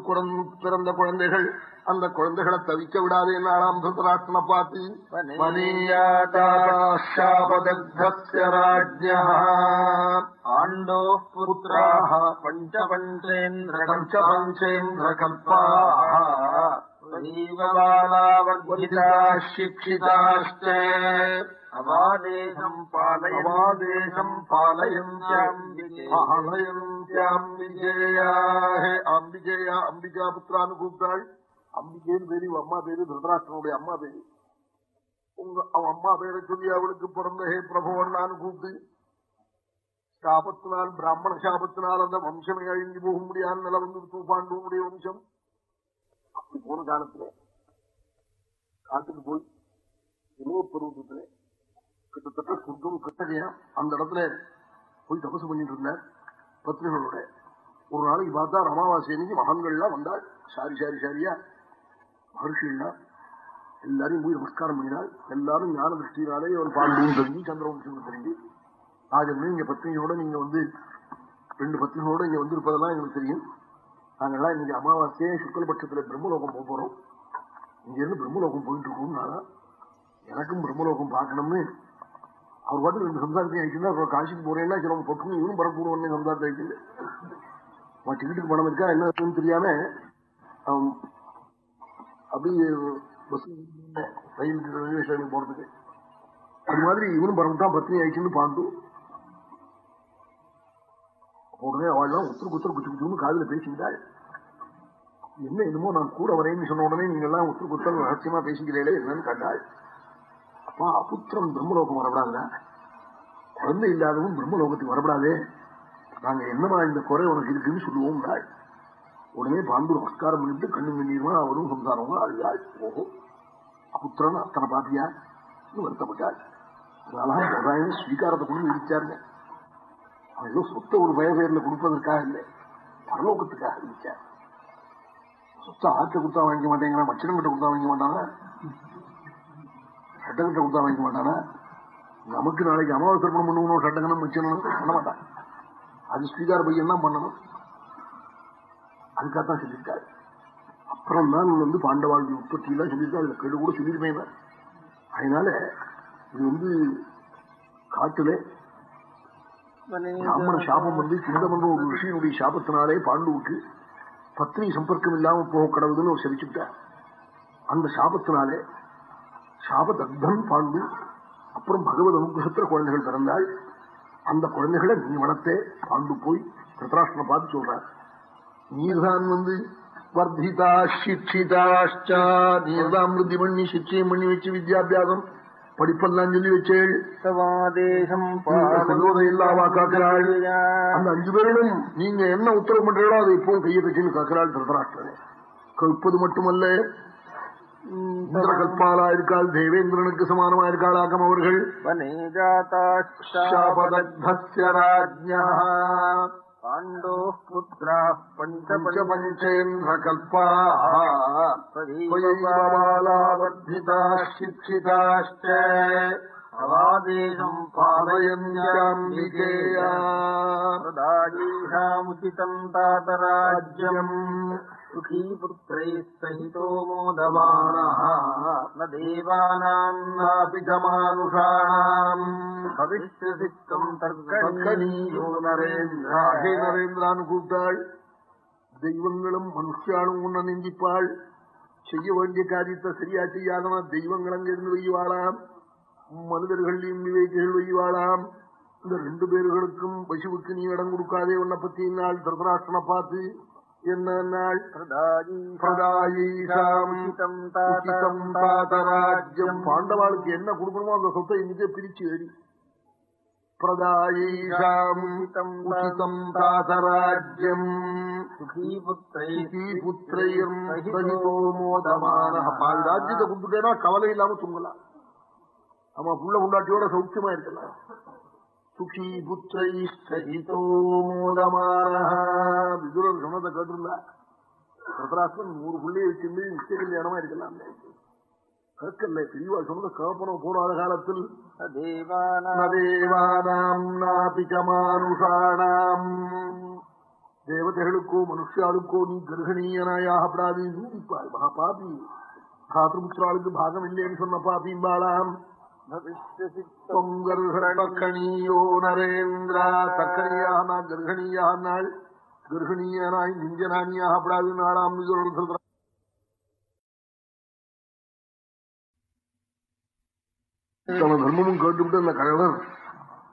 பிறந்த குழந்தைகள் அந்த குழந்தைகளை தவிக்க விடாதே நாளாம் திருத்தராட்சனை பார்த்து
ஆண்டோ புத்திராக பஞ்ச பஞ்சேந்திர பஞ்ச பஞ்சேந்திர கல்பா
அவாதேசம் பாலயவாதேசம் பாலயந்தியாம் பாலயந்தியாம் விஜயாக. அம்பிஜயா அம்பிகா புத்திரான்னு கூப்பிட்டாள். அம்பிகைன்னு பேரு அம்மா பேரு திருதராஷ்டனுடைய அம்மா பேரு. உங்க அவன் அம்மா பேரை சொல்லி அவளுக்கு பிறந்த ஹே பிரபுவண்ணான்னு கூப்பிட்டு சாபத்தினால் பிராமண சாபத்தினால் அந்த வம்சமே அழிஞ்சு போக முடியாத நிலை வந்து தூப்பாண்டுடைய வம்சம். அப்படி போன காலத்துல காட்டுக்கு போய் இன்னொரு பருவத்துல கிட்டத்தட்ட சொர்க்கம் கிட்டகையா அந்த இடத்துல போய் தபசு பண்ணிட்டு இருந்தார். பத்னிகளோட ஒரு நாளைக்கு பார்த்தா அமாவாசை அன்னைக்கு மகன்கள்லாம் வந்தாள் சாரி சாரி சாரியா? மகர்ஷிகள்லாம் எல்லாரையும் போய் நமஸ்காரம் பண்ணினாள் எல்லாரும் ஞான திருஷ்டினாலே ஒரு பாண்டியும் தெரிஞ்சு சந்திரவம்சம் தெரிஞ்சு ஆகவே இங்க பத்திரிகையோட நீங்க வந்து ரெண்டு பத்னிகளோட இங்க வந்திருப்பதெல்லாம் எங்களுக்கு தெரியும். நாங்கெல்லாம் இன்னைக்கு அமாவாசையே சுக்கலபட்சத்துல பிரம்மலோகம் போக போறோம். இங்க இருந்து பிரம்மலோகம் போயிட்டு இருக்கோம்னால எனக்கும் பிரம்மலோகம் பார்க்கணும்னு அவர் பாட்டு ரெண்டு சம்சாரத்தையும் ஆயிடுச்சுன்னா அப்புறம் காசிக்கு போறேன்னா சில பொட்டுன்னு இவரும் பரப்பூடுவோம்னு சம்சாரத்தை ஆயிடுச்சு அவன் டிக்கெட்டுக்கு பணம் இருக்கா என்ன தெரியாம அப்படி பஸ் ரயில் ரயில்வே ஸ்டேஷனுக்கு போறதுக்கு. அது மாதிரி இவனும் பரமட்டான் பத்னி ஆயிடுச்சுன்னு பாண்டு உடனே அவள்லாம் உத்தர குத்தர குச்சு குச்சுன்னு காதுல பேசிக்கிட்டாள் என்ன என்னமோ நான் கூட வரேன்னு சொன்ன உடனே நீங்க எல்லாம் உத்தர குத்தல் ரகசியமா பேசிக்கிறீங்களே என்னன்னு கேட்டாள் அப்பா அபுத்திரம் பிரம்மலோகம் வரப்படாதுடா. குழந்தை இல்லாதவன் பிரம்மலோகத்துக்கு வரப்படாதே. நாங்க என்னமா இந்த குறை உனக்கு இருக்குன்னு சொல்லுவோம் உடனே பாண்டு நமஸ்காரம் பண்ணிட்டு கண்ணு கண்ணீருமா அவரும் சம்சாரமா அழுதாள். ஓஹோ. அபுத்திரன் அத்தனை பாத்தியா? வருத்தப்பட்டாள். அதனால சமுதாயம் ஸ்வீகாரத்தை கொண்டு விதிச்சாருங்க. அவன் ஏதோ சொத்தை ஒரு பய பேர்ல கொடுப்பதற்காக இல்லை பரலோகத்துக்காக இருந்துச்சார் சொத்தை ஆற்ற கொடுத்தா வாங்கிக்க மாட்டேங்கிறான் மச்சனம் கிட்ட கொடுத்தா வாங்கிக்க மாட்டானா? சட்டங்கிட்ட கொடுத்தா வாங்கிக்க மாட்டானா? நமக்கு நாளைக்கு அமாவாசை திருப்பணம் பண்ணுவோம் சட்டங்கனம் மச்சனும் பண்ண மாட்டான் அது ஸ்வீகார பையன் தான் பண்ணணும். அதுக்காகத்தான் சொல்லியிருக்காரு. அப்புறம் தான் வந்து பாண்டவாள் உற்பத்தி எல்லாம் சொல்லியிருக்காரு. அதுல கெடு கூட சொல்லியிருப்பேன். அதனால இது வந்து காட்டுல பிராமண சாபம் வந்து சிந்தமன்ற ஒரு ரிஷியினுடைய சாபத்தினாலே பாண்டுவுக்கு பத்னி சம்பர்க்கம் இல்லாம போக கடவுதுன்னு ஒரு செவிச்சுட்டார் அந்த சாபத்தினாலே சாபதக்தன் பாண்டு அப்புறம் பகவத் அனுகிரகத்துல குழந்தைகள் பிறந்தாள் அந்த குழந்தைகளை நீ வளர்த்தே பாண்டு போய் திருத்தராஷ்டனை பார்த்து சொல்றார். நீர்தான் வந்து வர்த்திதா சிக்ஷிதாஷ்டா நீர்தான் விருத்தி பண்ணி சிக்ஷையும் பண்ணி வச்சு வித்யாபியாசம் படிப்பெல்லாம் சொல்லி வச்சேள். இல்லாமா காக்கிறாள். அந்த அஞ்சு பேரிலும் நீங்க என்ன உத்தரவு பண்றீங்களோ அதை இப்போ கையை கட்சின்னு காக்கிறாள் திருதராஷ்டிரனே கேட்பது மட்டுமல்ல இந்திரகல்பாலா இருக்காள் தேவேந்திரனுக்கு சமானமா இருக்காள் ஆக்கம் அவர்கள்
பாண்டோ புத்திரா பஞ்ச பஞ்சேந்திர கல்பாலாவர்த்திதா சிக்ஷிதாச்ச
அவாதேசம் பாலயந்திகேயாமுதிதம்
தாதராஜ்யம் शिक्षिताश्च अवादेशम् पालयन्त्याम्बिकेया प्रदायीषामुचितम् तातराज्यम् सुखी पुत्रैः सहितो मोदमानः न देवानाम् नापि च मानुषाणाम् भविष्यसि त्वम् तर्कणीयो नरेन्द्र
ஹே நரேந்திரான்னு கூப்பிட்டாள் தெய்வங்களும் மனுஷாலும் உன்னை நிந்திப்பாள் செய்ய வேண்டிய காரியத்தை சரியா செய்யாதவன் தெய்வங்கள் அங்கிருந்து வெய்வாளாம் மனிதர்களையும் விவேகிகள் வெய்வாளாம் இந்த ரெண்டு பேர்களுக்கும் பசுவுக்கு நீ இடம் கொடுக்காதே உன்னை பத்தி நாள் திருதராஷ்டனை பார்த்து பாண்டவாளுக்கு என்ன கொடுக்கணுமோ அந்த சொத்தை இன்னைக்கே பிரிச்சு எழுதி பால்ராஜ்யத்தை கொடுத்துட்டேன்னா கவலை இல்லாம தூங்கலாம் ஆமா புள்ள புண்டாட்டியோட சௌக்கியமா இருக்கலாம் சுகி புத்திரைஷ்டோ மூலமானஹ விதுரர் சொன்னதை கேட்டுருந்தா. சத்ராசன் நூறு புள்ளியை வச்சிருந்து நிச்சய கல்யாணமா இருக்கலாம். கேட்கல. தெளிவா சொன்னது கேப்பனம் போடாத காலத்தில். தேவானாம். நாபிச்சமானுஷாணாம் தேவதைகளுக்கோ மனுஷாளுக்கோ நீ கர்ஹணீயனாயாகப்படாது நீதிப்பாய் மகாபாபி பாத்திரமுத்திராளுக்கு பாகம் இல்லைன்னு சொன்ன பாபிம்பாளாம் கர்ஹணீயோ நரேந்திரா தக்கணியாக கர்ஹணீயாக நாள் கர்ஹணீயனாய் நிஞ்சனானியாகப்படாது நாளாம் சொல்றான் தன தர்மமும் கேட்டுவிட்டு அந்த கழகர்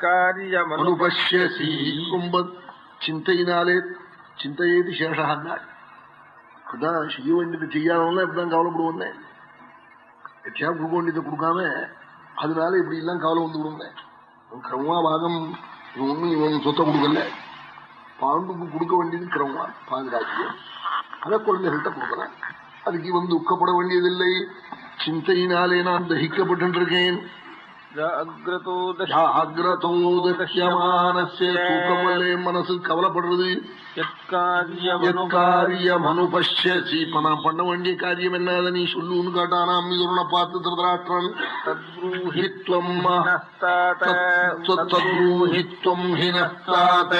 அனுபஷ்யசி ஒன்பது சிந்தையினாலே சிந்தையது சேஷகான்னாள் அப்படிதான் செய்ய வேண்டியது செய்யாதவங்க இப்படிதான் கவலைப்படுவோன்னே எட்டியா கொடுக்க வேண்டியதை கொடுக்காம அதனால இப்படி எல்லாம் கவலை வந்து விடுங்க கிரமமா பாகம் இவன் இவன் சொத்தை கொடுக்கல பாண்டுக்கு கொடுக்க வேண்டியது கிரமமா பாதுகாக்கியம் அதை குழந்தைகள்கிட்ட கொடுக்கலாம் அதுக்கு வந்து துக்கப்பட வேண்டியதில்லை சிந்தையினாலே நான் தகிக்கப்பட்டு
இருக்கேன் ஜாகிரதோ
தட்சியமானசே தூக்கமல்லே மனசு கவலைப்படுறது. எக்காரியமனுபஷ்யசி. இப்ப நான் பண்ண வேண்டிய காரியம் என்ன? நீ சொல்லுன்னு காட்டானாம் இதுன பார்த்து
திருதராட்டன்
தத்ரூஹித்வம் ஹினஸ்தாத.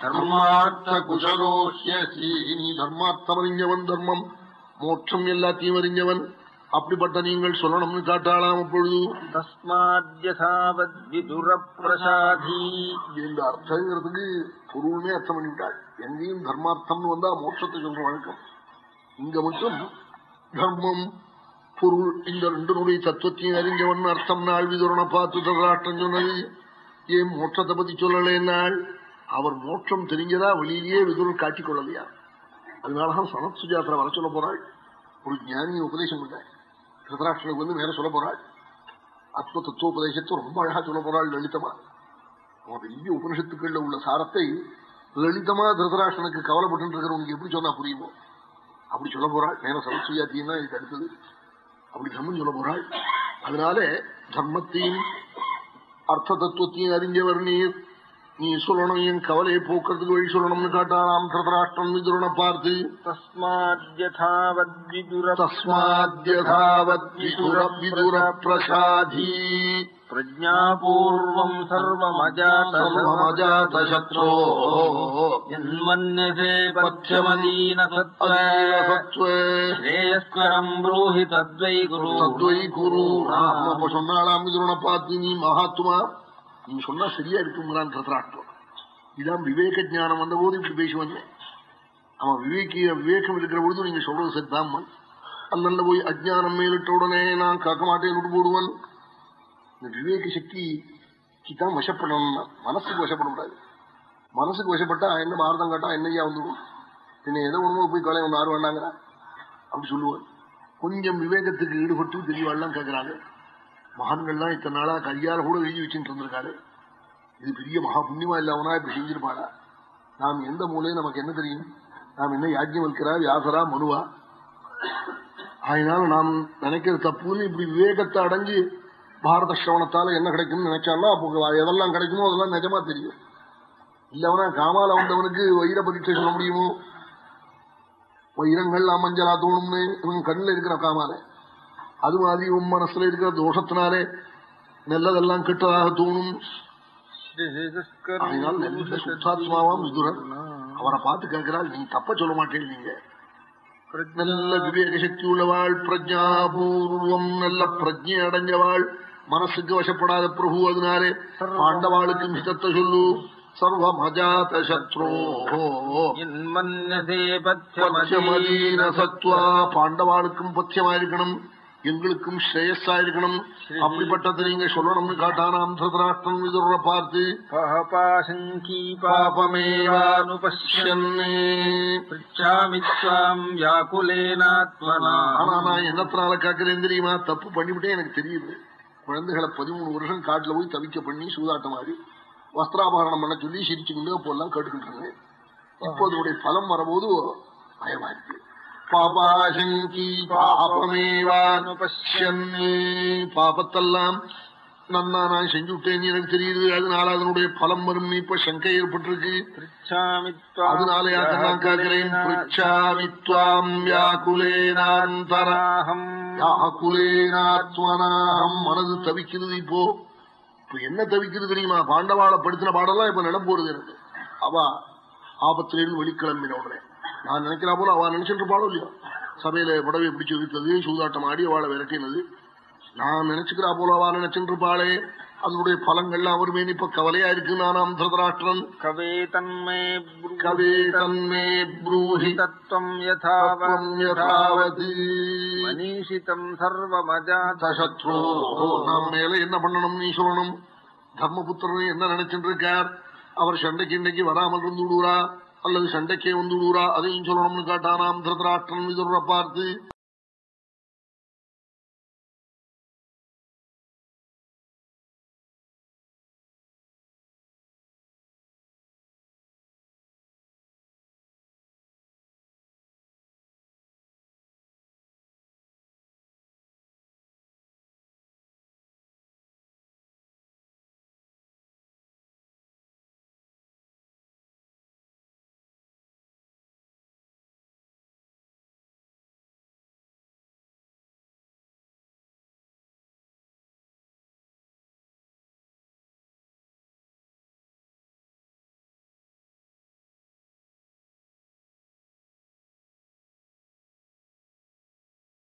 தர்மார்த்த குஷலோஹ்யசி நீ தர்மார்த்தமறிஞ்சவன் தர்மம். மோட்சம் எல்லாத்தையும் அறிஞ்சவன். அப்படிப்பட்ட நீங்கள் சொல்லணும்னு காட்டாளாம் அப்பொழுது? இந்த அர்த்தங்கிறதுக்கு பொருளுமே அர்த்தம் பண்ணிவிட்டாள். எங்கேயும் தர்மார்த்தம்னு வந்தா மோட்சத்தை சொல்ற வழக்கம். இங்க மட்டும் தர்மம் பொருள் இந்த ரெண்டுனுடைய தத்துவத்தையும் அறிஞ்சவன் அர்த்தம் நாள் விதுரனை பார்த்து தர்ராட்டம் சொன்னது. ஏன் மோட்சத்தை பத்தி சொல்லலைன்னாள் அவர் மோட்சம் தெரிஞ்சதா வெளியிலேயே விதுரன் காட்டிக்கொள்ளலையா அதனாலதான் சனத் சுஜாத்திர வர சொல்ல போறாள். ஒரு ஞானியை உபதேசம் பண்றாள் திருதராஷ்டனுக்கு வந்து மேல சொல்ல போறாள். ஆத்ம தத்துவோபதேசத்தை ரொம்ப அழகா சொல்ல போறாள் லலிதமா. அவன் பெரிய உபனிஷத்துக்கள்ல உள்ள சாரத்தை லலிதமா திருதராஷ்டனுக்கு கவலைப்பட்டு இருக்கிறவங்க எப்படி சொன்னா புரியுமோ? அப்படி சொல்ல போறாள். நேர சரஸ்வதியாத்தியும் இதுக்கு அடுத்தது. அப்படி தர்மம் சொல்ல போறாள். அதனால தர்மத்தையும் அர்த்த தத்துவத்தையும் அறிஞ்சவர் நீர். நீ சொல்லணும் என் கவலையை போக்குறதுக்கு வழி சொல்லணும்னு கேட்டாராம் திருதராஷ்டிரம் விதுரனை பார்த்து. தஸ்மாத்யதாவத்விதுர பிரசாதி. பிரஜாபூர்வம்
சர்வமஜாதசத்ரோ ஜன்மன்யசே பட்சமதீனேயஸ்கரம் ப்ரூஹி
தத்வை குரு. தத்வை குரு. சொன்னாலாம் விதுரனை பார்த்து நீ மகாத்மா. நீ சொன்னா சரியா இருக்குங்கிறான் திருத்தராஷ்டிரம் இதான் விவேக ஞானம் வந்த போது இப்படி பேசி வந்தேன் அவன் விவேக்கிய விவேகம் இருக்கிற பொழுது நீங்க சொல்றது சரிதான் அல்லல்ல போய் அஜ்ஞானம் மேலிட்ட உடனே நான் காக்க மாட்டேன் விட்டு போடுவன் இந்த விவேக சக்தி தான் வசப்படணும்னா மனசுக்கு வசப்படக்கூடாது. மனசுக்கு வசப்பட்டா என்ன பாரதம் காட்டா என்னையா வந்துடும்? என்ன ஏதோ ஒண்ணுமோ போய் கொலை ஒன்று ஆறு வேண்டாங்கிறா அப்படி சொல்லுவார் கொஞ்சம் விவேகத்துக்கு ஈடுபட்டு தெளிவாள்லாம் கேட்கிறாங்க மகான்கள்லாம் இத்தனை நாளா கையால கூட எழுதி வச்சுட்டு இருந்திருக்காரு. இது பெரிய மகா புண்ணியமா இல்லாமனா இப்படி செஞ்சிருப்பாளா நாம் எந்த மூலையும் நமக்கு என்ன தெரியும்? நாம் என்ன யாஜ்யம் வைக்கிறா வியாசரா மனுவா? அதனால நாம் நினைக்கிற தப்புன்னு இப்படி விவேகத்தை அடைஞ்சு பாரத சிரவணத்தால என்ன கிடைக்கும்னு நினைச்சாலும் அப்போ எதெல்லாம் கிடைக்குமோ அதெல்லாம் நிஜமா தெரியும். இல்லவனா காமால வந்தவனுக்கு வைர பரீட்சை சொல்ல முடியுமோ? வைரங்கள்லாம் மஞ்சளா தோணும்னு இவன் கண்ணில் இருக்கிற காமாலை. அது மாதிரி உன் மனசுல இருக்கிற தோஷத்தினாலே நல்லதெல்லாம் கெட்டதாக தோணும் அதனால் நல்ல சுத்தாத்மாவாம் விதுரன் அவரை பார்த்து கேட்கிறாள் நீ தப்ப சொல்ல மாட்டேன் நீங்க நல்ல விவேக சக்தி உள்ளவாள் பிரஜாபூர்வம் நல்ல பிரஜை அடைஞ்சவாள் மனசுக்கு வசப்படாத பிரபு அதனாலே பாண்டவாளுக்கும் ஹிதத்தை சொல்லு சர்வம் அஜாத சத்ரோ
இன்மன்யதே
பச்சமதீன
பத்யமதீன
சத்வா பாண்டவாளுக்கும் பத்தியமாயிருக்கணும் எங்களுக்கும் ஸ்ரேயஸா இருக்கணும் அப்படிப்பட்டதை நீங்க சொல்லணும்னு காட்டானாம் திருதராஷ்டிரம் விதுர பார்த்து ஆனா நான் என்னத்தினால காக்கிறேன் தெரியுமா? தப்பு பண்ணிவிட்டே எனக்கு தெரியுது. குழந்தைகளை பதிமூணு வருஷம் காட்டுல போய் தவிக்க பண்ணி சூதாட்டம் ஆடி வஸ்திராபகரணம் பண்ண சொல்லி சிரிச்சுக்கிட்டு அப்போ எல்லாம் கேட்டுக்கிட்டு இருந்தேன். இப்போ அதனுடைய பலம் வரும்போது பயமா இருக்கு. பாபாசங்கி பாபமேவானுபஷ்யன் பாபத்தெல்லாம் நன்னா நான் செஞ்சு விட்டேன்னு எனக்கு தெரியுது. அதனால அதனுடைய பலம் வரும். இப்ப சங்கை ஏற்பட்டிருக்கு. அதனால நான் கேட்கிறேன் மனது தவிக்கிறது இப்போ. இப்ப என்ன தவிக்கிறது தெரியுமா? பாண்டவாளை படுத்தின பாடலாம் இப்ப நிலம் போறது எனக்கு. அவ ஆபத்திலிருந்து வெளிக்கிளம்பின உடனே. நான் நினைக்கிறா போல அவ நினைச்சிட்டு இருப்பாளோ இல்லையோ? சபையில புடவை பிடிச்சு விட்டது சூதாட்டம் ஆடி அவளை விரட்டினது. நான் நினைச்சுக்கிறா போல அவ நினைச்சிட்டு இருப்பாளே அதனுடைய பலங்கள்லாம் வருமே இப்ப கவலையா இருக்கு நானாம் திருதராஷ்டிரன்.
கவே தன்மே
கவே தன்மே ப்ரூஹி
தத்துவம்
தத்வம் யதாவத்.
மனீஷிதம் சர்வமஜாத.
சத்ரோ நாம் மேல என்ன பண்ணணும் நீ சொல்லணும். தர்மபுத்திரன் என்ன நினைச்சிட்டு இருக்கார் அவர் சண்டைக்கு இன்னைக்கு வராமல் இருந்து விடுவா அல்லது சண்டைக்கே வந்து விடுவா அதையும் சொல்லணும்னு காட்டானாம் திருதராஷ்டிரன் விதுர பார்த்து